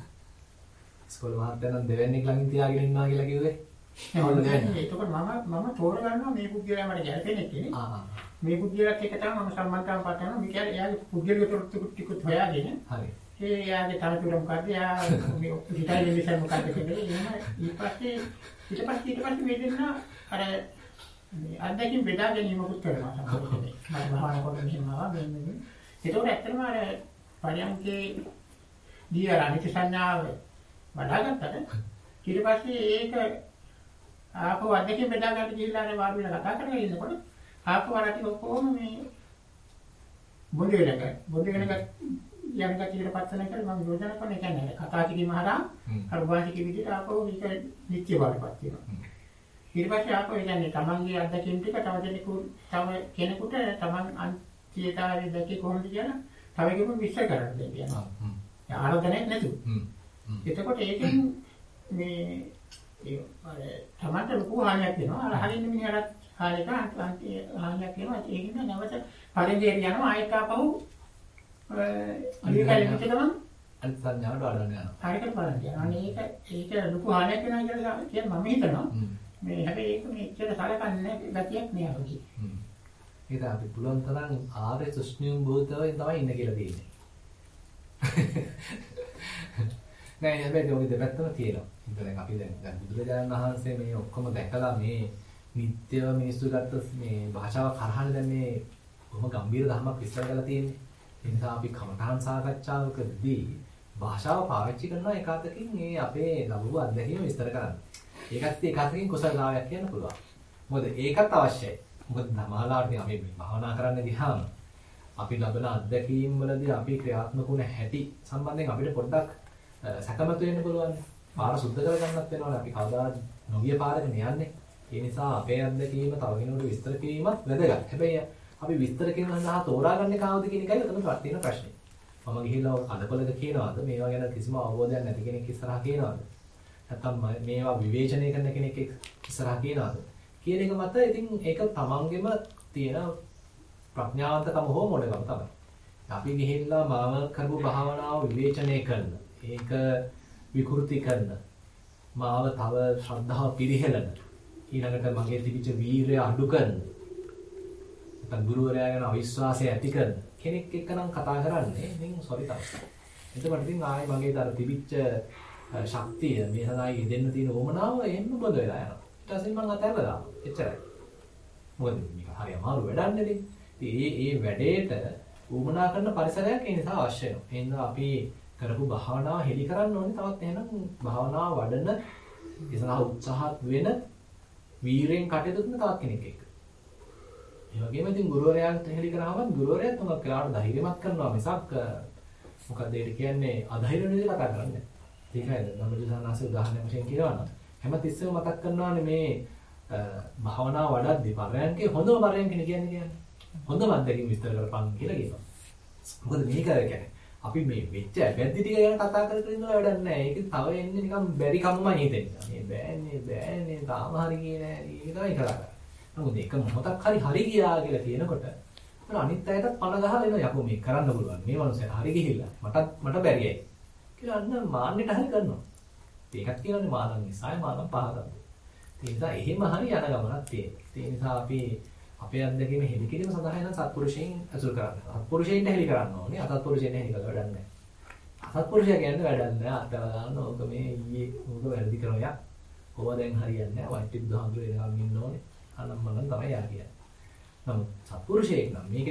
ඉස්කෝලේ මහත්තයා නම් දෙවන්නේක් ළඟින් තියාගෙන ඉන්නවා කියලා කිව්වේ. එතකොට මම මම තෝරගන්නවා මේ පුද්ගලයා මට ගැලපෙන්නේ කියන්නේ. ආ මේ පුද්ගලයාත් එක්ක තමයි මම සම්බන්ධතාව පත් කරනවා. මේ කියන්නේ එයාගේ පුද්ගලික තොරතුරු ටික හොයාගෙන. හරි. ඒ එයාගේ තනතුර මොකද්ද? එයා මේ හිතයි නිසා මොකද්ද කියන්නේ. එහෙනම් ඊට පස්සේ ඊට පස්සේ ඊට පස්සේ මේ දෙන්න අර මේ අත්දැකීම් බෙදා ගැනීමකුත් කරනවා. මම භාවනා කොට මෙහෙම ආවා මේ මේ. ඒතකොට ඇත්තටම අර පරියන්කේ දී අර අනිත්‍ය සංඥාව වඩාගත්තට ඊට පස්සේ ඒක ආපහු අත්දැකීම් බෙදා ගන්න ගිහිල්ලා අර වාඩි වෙලා කතා කරගෙන ඉන්නකොට ආපහු අර ටික ඔක්කොම මේ බොඳ වෙනක බොඳ වෙනක යන කතියට පස්සන කියලා මම යෝජනා කරන එක නෑ කතා කිරීම හරහා අර වාසික විදිහට ආපහු මේක නිත්‍ය බවටපත් වෙනවා. ඊට පස්සේ ආපහු කියන්නේ තමන්ගේ අත්දැකීම් ටික තව කෙනෙකු තව කෙනෙකුට තමන් අන්තියතාවයේ දැකේ කොහොමද කියලා තව කෙනෙකුට විශ්ල කරන්න දෙන්නවා. ආරෝධනයක් නැතුව. එතකොට ඒකෙන් මේ තමන්ට ලොකු හානියක් වෙනවා. අර හරින්න මිනිහට හානියක හානියක් වෙනවා. ඒකින් නැවත පරිදේට යනවා ආයෙත් ආපහු අනිවාර්යයෙන්ම කියනවා අනිත් සංඥාවට වඩන්න යනවා. හරියට බලන්න යනවා. අනේ ඒක ඒක ලොකු හානියක් වෙනවා කියලා කියන්නේ මම හිතනවා. මේ හැබැයි ඒක මෙච්චර සලකන්නේ ගතියක් නෑ අපිට. ඒක අපි පුළුවන් තරම් ආර්ය සුෂ්ණියුම් භූතවයෙන් තමයි ඉන්න කියලා තියෙන්නේ. නෑ හැබැයි ඔය දෙපැත්තම තියෙනවා. ඉතින් අපි දැන් දැන් බුදුරජාණන් වහන්සේ මේ ඔක්කොම දැකලා මේ නිත්‍ය මිනිස්සු ගත්ත මේ භාෂාව කරහන දැන් මේ කොහොම ගැඹීර ධර්මයක් විස්තර කරලා තියෙන්නේ. ඒ නිසා අපි කමඨාන් සාකච්ඡාවකදී භාෂාව පාවිච්චි කරනවා ඒකාතකින් මේ අපේ ලැබුව අත්දැකීම විස්තර කරන්න. ඒකත් ඒකාතකින් කුසලතාවයක් කියන්න පුළුවන්. මොකද ඒකත් අවශ්‍යයි. මොකද සමාලාවට අපි මේ භාවනා කරන්න ගියාම අපි ලබන අත්දැකීම් වලදී අපි ක්‍රියාත්මක වුණ හැටි සම්බන්ධයෙන් අපිට පොඩ්ඩක් සැකමතු වෙන්න පුළුවන්. පාර සුද්ධ කරගන්නත් වෙනවනේ අපි කවදා නොගිය පාරක යන්නේ. ඒ නිසා අපේ අත්දැකීම තව කෙනෙකුට විස්තර කිරීමත් වැදගත්. හැබැයි අපි විස්තර කිරීම සඳහා තෝරාගන්නේ කාවද කියන එකයි උතන තියෙන ප්‍රශ්නේ. මම ගිහිල්ලා අදකොලක කියනවාද මේවා ගැන කිසිම අවබෝධයක් නැති කෙනෙක් ඉස්සරහා කියනවාද? නැත්තම් මේවා විවේචනය කරන කෙනෙක් ඉස්සරහා කියනවාද? කියන එක මත ඉතින් ඒක තමන්ගෙම තියෙන ප්‍රඥාවන්තකම හෝ මොඩකම තමයි. අපි ගිහිල්ලා මාව කරපු භාවනාව විවේචනය කරන, ඒක විකෘති කරන, මාව තව ශ්‍රද්ධාව පිරිහෙලන, ඊළඟට මගේ තිබිච්ච වීරය අඩු කරන, නැත්නම් ගුරුවරයා ගැන අවිශ්වාසය ඇති කරන කෙනෙක් එක්ක නම් කතා කරන්නේ ඉතින් සෝරි තමයි. එතකොට ඉතින් ආයේ මගේ අර තිබිච්ච ශක්තිය මේ සඳහා යෙදෙන්න තියෙන ඕමනාව එහෙම බොද වෙලා යනවා. ඊට පස්සේ මම අතහැරලා දානවා. එච්චරයි. මොකද මේක හරි අමාරු වැඩක් නෙදී. ඉතින් ඒ ඒ වැඩේට උමනා කරන පරිසරයක් ඒ නිසා අවශ්‍ය වෙනවා. එහෙනම් අපි කරපු භාවනාව හෙලි කරන්න ඕනේ තවත් එහෙනම් භාවනාව වඩන ඉතලා උත්සාහත් වෙන වීරයෙන් කටයුතු කරන තවත් කෙනෙක් එක්ක. ඒ වගේම ඉතින් ගුරුවරයාට හෙලි කරාම ගුරුවරයාත් උඟක් වෙලාවට ධෛර්යමත් කරනවා මිසක් මොකද ඒක කියන්නේ අධෛර්ය නෙවෙයි කතා කරන්නේ. ඒකයිද නම්ජසනාසේ උදාහරණයක් වශයෙන් කියනවා නම් හැම තිස්සෙම මතක් කරනවානේ මේ භාවනාව වඩද්දී පරයන්කේ හොඳම පරයන්කනේ කියන්නේ කියන්නේ. හොඳම අත්දැකීම් විස්තර කරපන් කියලා කියනවා. මොකද මේක කියන්නේ අපි මේ වෙච්ච වැද්දි ටික ගැන කතා කර කර ඉඳලා වැඩක් නැහැ. ඒක තව එන්නේ නිකන් බැරි කම්මයි හිතෙන්නේ. මේ බෑනේ බෑනේ තාම හරි ගියේ නෑ. ඒක තමයි කරන්නේ. නමුත් ඒක මොහොතක් හරි හරි ගියා කියලා කියනකොට අනිත් අයටත් පණ ගහලා එනවා යකෝ මේ කරන්න පුළුවන්. මේ මනුස්සයා හරි ගිහිල්ලා මටත් මට බැරියයි. කියලා අන්න මාන්නෙට හරි කරනවා. ඒකත් කියන්නේ මානං නිසායි මානං පහදන්නේ. ඒ නිසා එහෙම හරි යන ගමනක් තියෙනවා. ඒ නිසා අපි අපේ අත්දැකීම හෙලි කිරීම සඳහා නම් සත්පුරුෂයන් ඇසුරු කරන්න. සත්පුරුෂයන්ට හෙලි කරන්න ඕනේ. අසත්පුරුෂයන්ට හෙලි කරලා වැඩක් නැහැ. අසත්පුරුෂයා කියන්නේ වැඩක් නැහැ. අතව ගන්න ඕක මේ ඊයේ ඕක වැරදි කරනවා. කොහොම දැන් හරියන්නේ නැහැ. වයිට් බුදුහාමුදුර එනකම් ඉන්න ඕනේ. අනම් මනම් තමයි යා කියන්නේ. නමුත් සත්පුරුෂයෙක් නම් මේක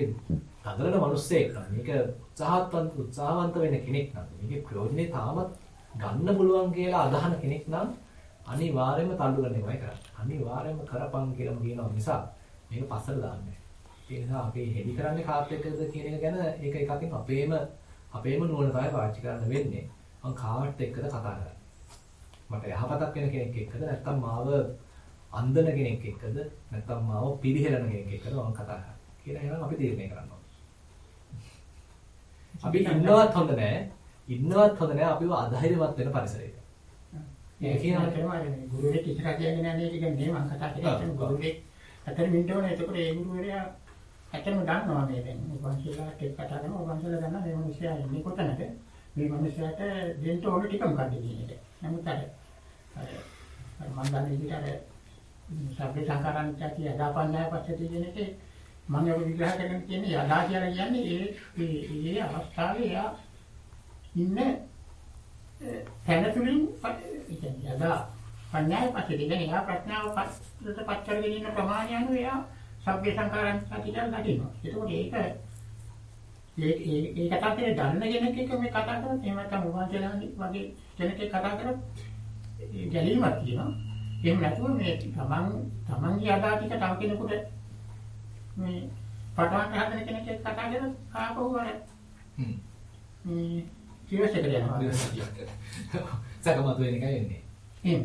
හදරන මිනිස්සෙක් නම් මේක උත්සාහවන්ත උත්සාහවන්ත වෙන කෙනෙක් නම් මේකේ ප්‍රයෝජනේ තාමත් ගන්න පුළුවන් කියලා අදහන කෙනෙක් නම් අනිවාර්යයෙන්ම තල්ලු කරන්න එකයි කරන්නේ. අනිවාර්යයෙන්ම කරපන් කියලාම කියනවා මිසක් මේක පස්සට දාන්නේ ඒ නිසා අපි හෙලි කරන්නේ කාත් එක්කද කියන එක ගැන ඒක එකකින් අපේම අපේම නුවණ තමයි පාවිච්චි කරන්න වෙන්නේ. මං කාට එක්කද කතා කරන්නේ. මට යහපතක් වෙන කෙනෙක් එක්කද නැත්නම් මාව අන්දන කෙනෙක් එක්කද නැත්නම් මාව පිළිහෙලන කෙනෙක් එක්කද මම කතා කරන්නේ. කියලා එහෙනම් අපි තීරණය කරන්න ඕනේ. අපි ඉන්නවත් හොඳ නැහැ. ඉන්නවත් හොඳ නැහැ අපිව අධෛර්යවත් වෙන පරිසරයක. ඒ කියනවා ගුරුවරයෙක් ඉස්සරහ කියන්නේ නැහැ නේද කියන්නේ මම කතා කරන්නේ ගුරුවරයෙක් ඇත්තටම ඉන්න ඕනේ. එතකොට ඒ ගුරුවරයා ඇත්තටම දන්නවා මේ දැන් උපන්සලාට කතා කරනවා උපන්සලා දන්නවා මේ මිනිස්සයා ඉන්නේ කොතනද? මේ මිනිස්සයාට දෙන්න ඕන ටික මොකක්ද කියන එක. නමුත් අර අර මම දන්නේ විදිහට අර සබ්බේ සංකාරාන්තය යදාපන්නය පස්සේ කියන එකේ මම ඒක විග්‍රහ කරගෙන කියන්නේ යදා කියලා කියන්නේ ඒ ඒ අවස්ථාවේ යා ඉන්න තැන තුලින් යදා පඤ්ඤාය පස්සේ. කියන්නේ එයා ප්‍රඥාව පස්සට පත් කරගෙන ඉන්න ප්‍රමාණය අනුව එයා සබ්බේ සංකාරයන් සතියල් දකිනවා. ඒකෝට ඒක ඒ ඒ කතා කරේ දන්න කෙනෙක් එක්ක මේ කතා කරත් එහෙම නැත්නම් උන්වහන්සේලාගේ වගේ කෙනෙක් එක්ක කතා කරත් ගැලීමක් තියෙනවා. එහෙම නැතුව මේ තමන් තමන්ගේ අදා ටික තව කෙනෙකුට මේ පටවන් හදන කෙනෙක් එක්ක කතා කරලා ආපහු අර මේ කිවසෙට යනවා. සකමතු වෙන එකයි එන්නේ. එහෙම.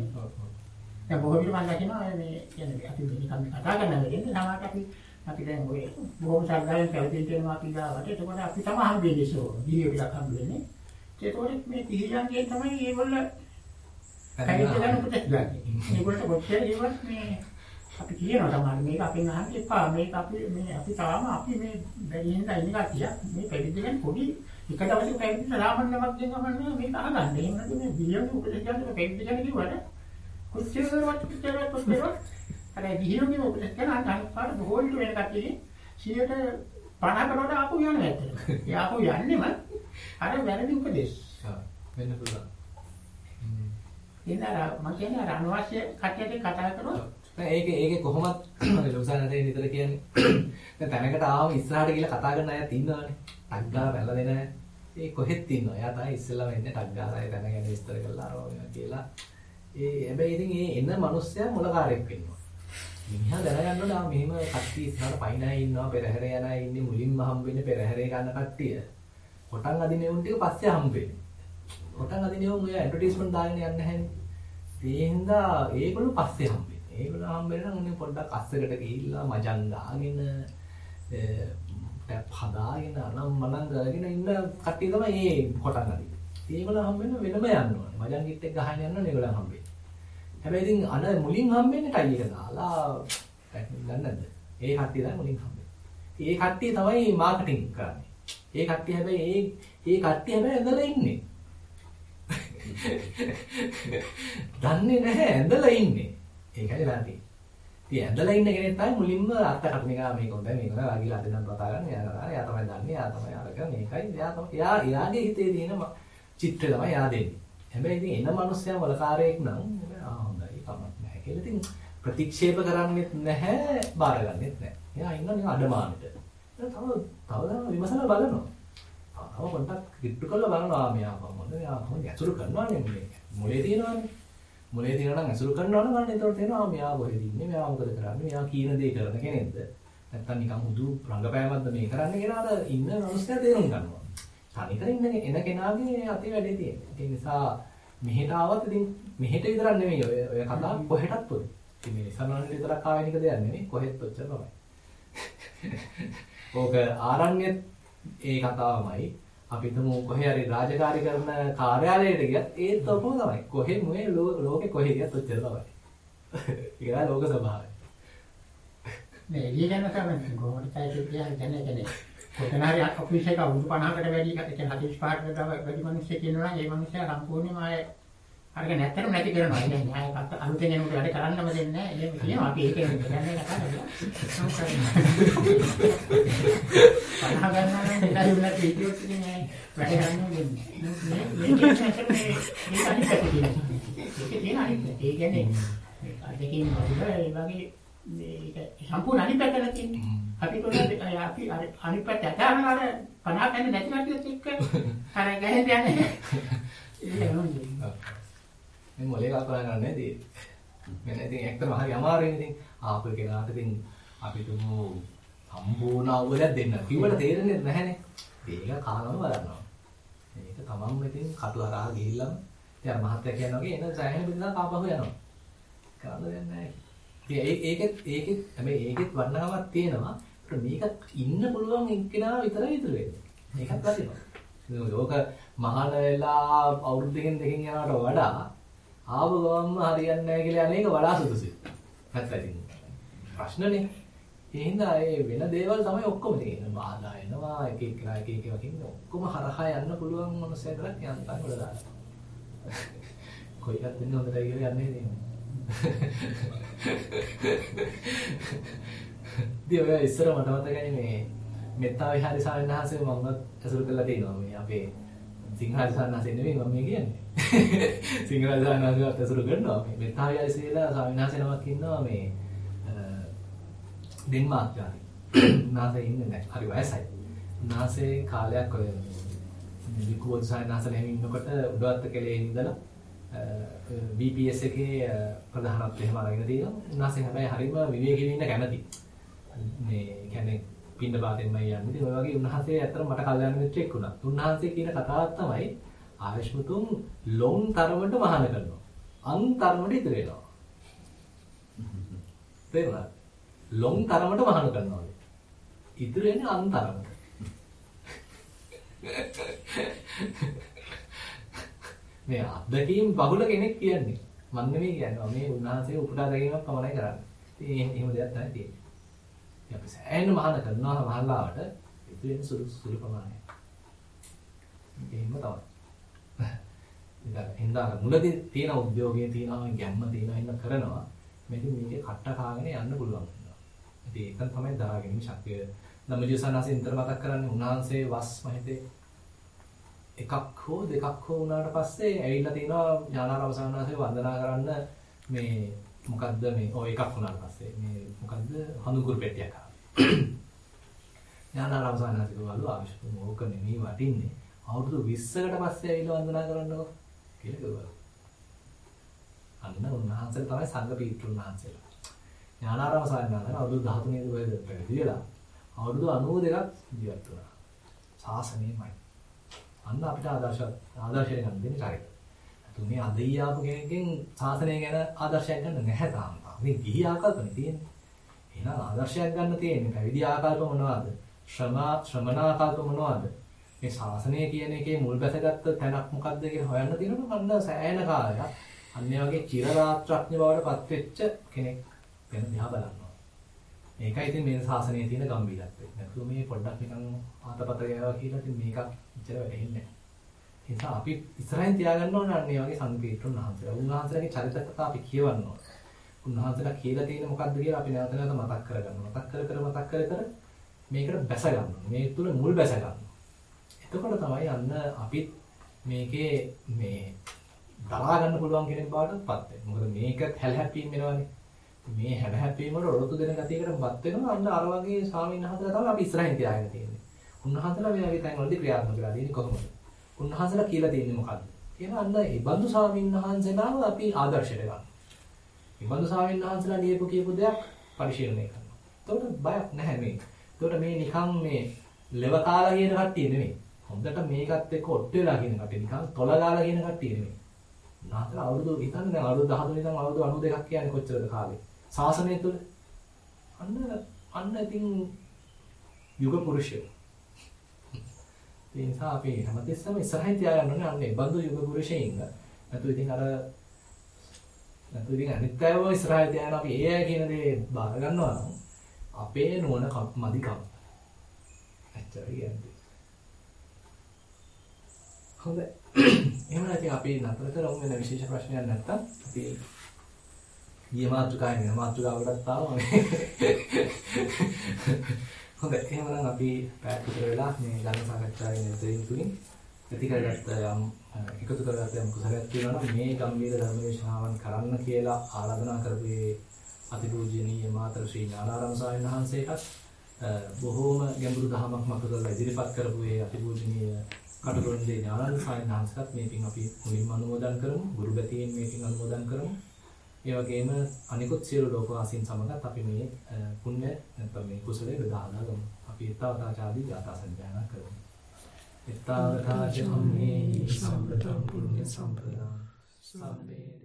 දැන් බොහෝ විට මම දකිනවා මේ කියන්නේ අපි මේ නිකන් කතා කරන වෙලෙන්නේ සමහරට අපි අපි දැන් ඔය බොහොම සල්ගාවෙන් පැවිදි වෙනවා අපි ගාවට. එතකොට අපි තමයි හම්බෙන්නේ සෝ වීඩියෝ ටිකක් හම්බෙන්නේ. ඒකෝට මේ පිළියන්ගේ තමයි ඒගොල්ල කයිද ගන්න පුතේ ගන්නේ. ඒගොල්ලෝ කොච්චර ඒවත් මේ අපි කියනවා තමයි. මේක අපෙන් අහන්න එපා. මේක අපි මේ අපි තාම අපි මේ බැරි හින්දා ඉන්න කතිය මේ පැවිදි වෙන පොඩි එක දවසක පැවිදි රාමන්නමක් දෙනවම මේක අහගන්න. එහෙම නැත්නම් මේ බිලියන් උපදෙස් ගන්න පැවිදි යන කිව්වට කොච්චරවත් කොච්චරවත් කොච්චරවත් අර ගිහියෝගේ උපදෙස් කරන අනිත් පාර බොහෝ විට වෙන කතියේ 150 කරනකොට ආපහු යනවා ඇත්තට. ඒ ආපහු යන්නෙම අර වැරදි උපදෙස්. ඔව් වෙන්න පුළුවන්. එනවා මම කියන්නේ අර අනවශ්‍ය කට්ටියට කතා කරනවා. දැන් ඒක ඒකේ කොහොමත් ලොකුසානට නිතර කියන්නේ දැන් තැනකට ආවම ඉස්සරහට ගිහලා කතා කරන අයත් ඉන්නවානේ. ටක් ගාලා පැනලා දෙන අය. ඒ කොහෙත් ඉන්නවා. එයා තමයි ඉස්සෙල්ලාම එන්නේ ටක් ගාලා ඒ තැන ගැන විස්තර කරලා අරවා කියලා. ඒ හැබැයි ඉතින් ඒ එන මිනිස්සයා මොලකාරයෙක් වෙනවා. මිනිහා දැනගන්න ඕනේ ආ මෙහෙම කට්ටිය ඉස්සරහට පයින් අය ඉන්නවා පෙරහැර යන අය ඉන්නේ මුලින්ම හම්බෙන්නේ පෙරහැරේ ගන්න කට්ටිය. කොටන් අදින උන් ටික පස්සේ හම්බෙන්නේ. කොටන් අදින උන් ඔය ඇඩ්වර්ටයිස්මන්ට් දාගෙන යන්නේ නැහැනේ. ඒ හින්දා ඒගොල්ලෝ පස්සේ හම්බෙන්නේ. ඒගොල්ලෝ හම්බෙන්න නම් උන්නේ පොඩ්ඩක් අස්සකට ගිහිල්ලා මජන් දාගෙන ටැප් හදාගෙන අනම් මනම් ගාගෙන ඉන්න කට්ටිය තමයි මේ කොටන් අදින්නේ. ඒගොල්ලෝ හම්බෙන්න වෙනම යන්න ඕනේ. මජන් කිට් එක ගහගෙන යන්න ඒගොල්ලෝ හම්බෙන්නේ. හැබැයි ඉතින් අන මුලින් හම්බෙන්නේ ටයි එක දාලා දන්නේ නැද්ද? ඒ කට්ටිය තමයි මුලින් හම්බෙන්නේ. ඒ කට්ටිය තමයි මාකටිං කරන්නේ. ඒ කට්ටිය හැබැයි ඒ ඒ කට්ටිය හැබැයි ඇඳලා ඉන්නේ. දන්නේ නැහැ ඇඳලා ඉන්නේ. ඒකයි වෙලා තියෙන්නේ. ඉතින් ඇඳලා ඉන්න කෙනෙක් තමයි මුලින්ම අත්තකට නිකන් මේක හොඳයි මේක නෑ වගේ අද නම් කතා කරන්නේ එයා කරා එයා තමයි දන්නේ එයා තමයි අරක මේකයි එයා තමයි එයා එයාගේ හිතේ තියෙන චිත්‍රය තමයි එයා දෙන්නේ. හැබැයි ඉතින් එන මිනිස්සයා වලකාරයෙක් නම් ආ හොඳයි කමක් නැහැ කියලා ඉතින් ප්‍රතික්ෂේප කරන්නෙත් නැහැ බාරගන්නෙත් නැහැ. එයා ඉන්න නිකන් අඩමානෙට. තව තව විමසලා බලනවා. තව පොඩ්ඩක් කිට්ටු කරලා බලනවා මෙයා කොහොමද මෙයා කොහොමද ඇසුරු කරනවානේ මේ මොලේ තියෙනවානේ. මොලේ තියෙනවා නම් ඇසුරු කරනවා නම් අන්න ඒතකොට තේරෙනවා මෙයා කොහෙද ඉන්නේ මෙයා මොකද කරන්නේ මෙයා කියන දේ කරන කෙනෙක්ද නැත්තම් නිකන් හුදු රංගපෑමක්ද මේ කරන්නේ කියලා අර ඉන්න මනුස්සයා තේරුම් ගන්නවා. තනිකර ඉන්න එන කෙනාගේ අතේ වැඩේ තියෙන්නේ. ඒ නිසා මෙහෙට ආවත් ඉතින් මෙහෙට විතරක් නෙමෙයි ඔය ඔය කතාව කොහෙටත් පොදු. ඉතින් මේ සනවන්න විතරක් ආවෙන එක දෙයක් නෙමෙයි කොහෙත් ඔච්චර තමයි. ඕක ආරණ්‍යෙත් ඒ කතාවමයි අපි හිතමු කොහේ හරි රාජකාරී කරන කාර්යාලයට ගියත් ඒත් ඔකම තමයි. කොහෙ මොේ ලෝකෙ කොහෙ ගියත් ඔච්චර තමයි. ඒක ලෝක ස්වභාවය. මේ එළිය ගැන තමයි කොහොමද කයි කියන්නේ කියන්නේ කොතන හරි ඔෆිස් එක අවුරුදු 50කට වැඩි ඒ කියන්නේ 45කට වැඩි මිනිස්සු කියනවා නම් ඒ මිනිස්සයා සම්පූර්ණයෙන්ම ආයේ අරක නැත්තර නැති කරනවා. ඒ කියන්නේ ආයෙ අලුතෙන් එනකොට වැඩ කරන්නම දෙන්නේ නැහැ. එහෙම කියනවා. අපි ඒක කියන්නේ කතා කරලා. පණහ ගන්නවා නම් ඉතින් උන්නත් වීඩියෝ එකකින් වැඩ කරන්න දෙන්නේ. මේ මේ කියන්නේ මේ අනිත් පැත්තේ තියෙනවා. ඒක තියෙන අනිත් පැත්ත. ඒ කියන්නේ අදකින් වල ඒ වගේ මේක සම්පූර්ණ අනිත් පැත්තට තියෙන්නේ. අපි කොහොමද අපි අනිත් පැත්ත අතහරන අර 50 කන්නේ නැති කටියත් එක්ක අර ගහෙන් යන්නේ. ඒක නෝන්නේ. මේ මොලේ කල්පනා කරන්නේ නේද? මෙන්න ඉතින් ඇත්තටම හරි අමාරුයි ඉතින් ආපු කෙනාට ඉතින් අපි තුමු සම්පූර්ණ අවබෝධයක් දෙන්න. කිව්වට තේරෙන්නේ නැහැනේ. ඒක කාලම බලනවා. මේක තමන්ම ඉතින් කටු හරහා ගිහිල්ලාම ඉතින් අර මහත්තයා කියනවා වගේ එන සෑහෙන බින්දා කාපහුව යනවා. කරන්න දෙයක් නැහැ. ඉතින් ඒකෙත් ඒකෙත් හැබැයි ඒකෙත් වර්ණාවක් තියෙනවා. මේක ඉන්න පුළුවන් එක්කෙනා විතරයි ඉතුරු වෙන්නේ. මේකත් වටිනවා. ලෝක මහාන වෙලා අවුරුද්දකින් දෙකකින් යනවට වඩා ආව ගමන්ම හරියන්නේ නැහැ කියලා අනේක වඩා සුදුසුයි. නැත්නම් ප්‍රශ්නනේ. ඒ හින්දා ඒ වෙන දේවල් තමයි ඔක්කොම තියෙන්නේ. බාධා එනවා එක එක එක එක එක වකින් ඔක්කොම හරහා යන්න පුළුවන් මොනසෙ කරක් යන්තම් වල දාලා. කොයි එකක් දෙන්න හොඳයි කියලා යන්නේ නේ. ඉතින් ඔය ඉස්සර මට මතකයි මේ මෙත්තා විහාරි සාවින්හාසේ මම ඇසුරු කරලා තියෙනවා මේ අපේ සිංහල සාවින්හාසේ නෙවෙයි මම මේ කියන්නේ. සිංහල සාවින්හාසේවත් ඇසුරු කරනවා. මේ මෙත්තා විහාරි සීලා සාවින්හාසේ නමක් ඉන්නවා මේ ඩෙන්මාර්ක් ජාති. උන්වහන්සේ ඉන්නේ නැහැ. හරි වයසයි. උන්වහන්සේ කාලයක් ඔය විකුවොත් සාවින්හාසේ එහෙම ඉන්නකොට උඩවත්ත කෙලේ ඉඳලා BPS එකේ ප්‍රධානත්වය එහෙම අරගෙන තියෙනවා. උන්වහන්සේ හැබැයි හරිම විවේකීව ඉන්න කැමති. මේ කියන්නේ පින්න බාතෙන්මයි යන්නේ. ඉතින් ඔය වගේ උන්වහන්සේ ඇත්තට මට කල්යනා මිත්‍රෙක් වුණා. උන්වහන්සේ කියන කතාවක් තමයි ආයෂ්මතුන් ලොන් තරමට මහාන කරනවා. අන් තරමට ඉදිරි වෙනවා. තේරුණාද? ලොන් තරමට මහාන කරනවා. ඉදිරි වෙන්නේ අන් තරමට. මේ අත්දැකීම් බහුල කෙනෙක් කියන්නේ. මන් නෙමෙයි කියන්නේ. මේ උන්වහන්සේ උපුටා දැකීමක් පමණයි කරන්නේ. ඉතින් එහෙම දෙයක් තමයි තියෙන්නේ. ඉතින් අපි සෑහෙන මහාන කරනවා මහල්ලාවට ඉතින් වෙන සුළු සුළු ප්‍රමාණයක්. එහෙම තමයි. ඉතින් හින්දා මුලදී තියෙන උද්‍යෝගයේ තියෙනවා ගැම්ම තියෙනවා හින්දා කරනවා. මේක මේකේ කට්ට කාගෙන යන්න පුළුවන්. ඉතින් ඒක තමයි දරාගැනීම ශක්තිය. ධම්මජීසනාසේ ඉතර මතක් කරන්නේ උන්වහන්සේ වස් මහිතේ එකක් හෝ දෙකක් හෝ වුණාට පස්සේ ඇවිල්ලා තිනවා ඥානාරාම සාමණේරයන් වන්දනා කරන්න මේ මොකද්ද මේ ඔය එකක් වුණාට පස්සේ මේ මොකද්ද හඳුකුරු පෙට්ටියක් ආවා. ඥානාරාම සාමණේරයන් කිව්වලු ආවිෂ්තු මොක නෙමෙයි වටින්නේ. අවුරුදු 20කට පස්සේ ඇවිල්ලා වන්දනා කරන්නකෝ කියලා කිව්වා. අන්න උන්වහන්සේ තමයි සංඝ පීඨුන් වහන්සේලා. ඥානාරාම සාමණේරයන් අවුරුදු 13 ද වයසට පැවිදිලා අවුරුදු 92ක් ජීවත් වුණා. ශාසනයමයි. අන්න අපිට ආදර්ශ ආදර්ශය ගන්න දෙන්නේ කාර්යය. තුනේ අදයි ආපු කෙනෙක්ගෙන් ශාසනය ගැන ආදර්ශයක් ගන්න නැහැ තාම. මේ ගිහි ආකල්පනේ තියෙන්නේ. එහෙනම් ආදර්ශයක් ගන්න තියෙන්නේ පැවිදි ආකල්ප මොනවද? ශ්‍රම ශ්‍රමණාකල්ප මොනවද? මේ ශාසනය කියන එකේ මුල් බැසගත්ත තැනක් මොකද්ද කියලා හොයන්න තියෙනකොට මන්න සෑහෙන කාලයක් අන්නේ වගේ චිර රාත්‍රඥ බවට පත් වෙච්ච කෙනෙක් වෙන දිහා බලනවා. මේකයි ඉතින් මේ ශාසනයේ තියෙන ගැඹීරත්වය. නැත්නම් මේ පොඩ්ඩක් නිකන් ආතපත ගෑවා කියලා ඉතින් මේකක් ඉච්චර වෙන්නේ නැහැ. ඒ නිසා අපි ඉස්සරහින් තියාගන්න ඕන අන්නේ වගේ සංකීර්ණ වහන්සේලා. උන්වහන්සේලාගේ චරිත කතා අපි කියවන්න ඕන. උන්වහන්සේලා කියලා තියෙන මොකක්ද කියලා අපි නැවත නැවත මතක් කරගන්නවා. මතක් කර කර මතක් කර කර මේකට බැස ගන්නවා. මේ තුල මුල් බැස ගන්නවා. එතකොට තමයි අන්න අපිත් මේකේ මේ දරා ගන්න පුළුවන් කෙනෙක් බවටපත් වෙන්නේ. මොකද මේක හැලහැප්පීම් වෙනවනේ. මේ හැලහැප්පීම් වල ඔරොත්තු දෙන ගතියකටපත් වෙනවා. අන්න අර වගේ ස්වාමීන් වහන්සේලා තමයි අපි ඉස්සරහින් තියාගෙන තියෙන්නේ. උන්වහන්සේලා මේ වගේ තැන්වලදී ක්‍රියාත්මක වෙලා තියෙන්නේ කොහොමද? උන්වහන්සේලා කියලා තියෙන්නේ මොකද්ද? කියලා අන්න ඒ බඳු ස්වාමීන් වහන්සේලාව අපි ආදර්ශයට ගන්නවා. මේ බඳු ස්වාමීන් වහන්සේලා ලියපු කියපු දෙයක් පරිශීලනය කරනවා. එතකොට බයක් නැහැ මේ. එතකොට මේ නිකන් මේ ලෙව කාලා කියන කට්ටිය නෙමෙයි. හොඳට මේකත් එක්ක ඔට්ට වෙලා කියන කට්ටිය නිකන් තොල ගාලා කියන කට්ටිය නෙමෙයි. නාතර අවුරුදු හිතන්න දැන් අවුරුදු 13 ඉඳන් අවුරුදු 92ක් කියන්නේ කොච්චරද කාලේ. ශාසනය තුල අන්න අන්න ඉතින් යුග පුරුෂයෝ ඒ නිසා අපි හැමතිස්සෙම ඉස්සරහින් තියාගන්න ඕනේ අන්න ඒ බඳු යුග පුරුෂයින්ද. නැතු ඉතින් අර නැතු ඉතින් අනිත් අයව ඉස්සරහින් තියාගෙන අපි ඒ අය කියන දේ බාර ගන්නවා නම් අපේ නුවණ මදිකම්. ඇත්තටම කියන්නේ. හොඳයි. එහෙනම් ඉතින් අපි නතර කරමු වෙන විශේෂ ප්‍රශ්නයක් නැත්තම් අපි ඊයේ මාතෘකාවේ නේද මාතෘකාවකටත් ආවා මේ. හොඳයි. එහෙනම් අපි පැයක් විතර වෙලා මේ ධර්ම සාකච්ඡාවේ නිරතවෙමින් තුලින් ඇති කරගත්ත යම් එකතු කරගත්ත යම් කුසලයක් තියෙනවා නම් මේ ගම්බීර ධර්ම දේශනාවන් කරන්න කියලා ආරාධනා කරපු මේ අතිපූජනීය මාතර ශ්‍රී ඥානාරාම ස්වාමීන් වහන්සේටත් බොහෝම ගැඹුරු දහමක් මතු කරලා ඉදිරිපත් කරපු මේ අතිපූජනීය කටුරුන්දේ ඥානාරාම ස්වාමීන් වහන්සේටත් මේ පින් අපි මුලින්ම අනුමෝදන් කරමු. ගුරු බැතියෙන් මේ පින් අනුමෝදන් කරමු. ඒ වගේම අනිකුත් සියලු ලෝකවාසීන් සමගත් අපි මේ පුණ්‍ය නැත්නම් මේ කුසලයේ බෙදාලා ගමු. අපි ඊතාවතාචාදී ගාථා සජ්ජායනා කරමු. ඊතාවතාච කම්මේ සම්පතං පුඤ්ඤ සම්පදා සම්පේ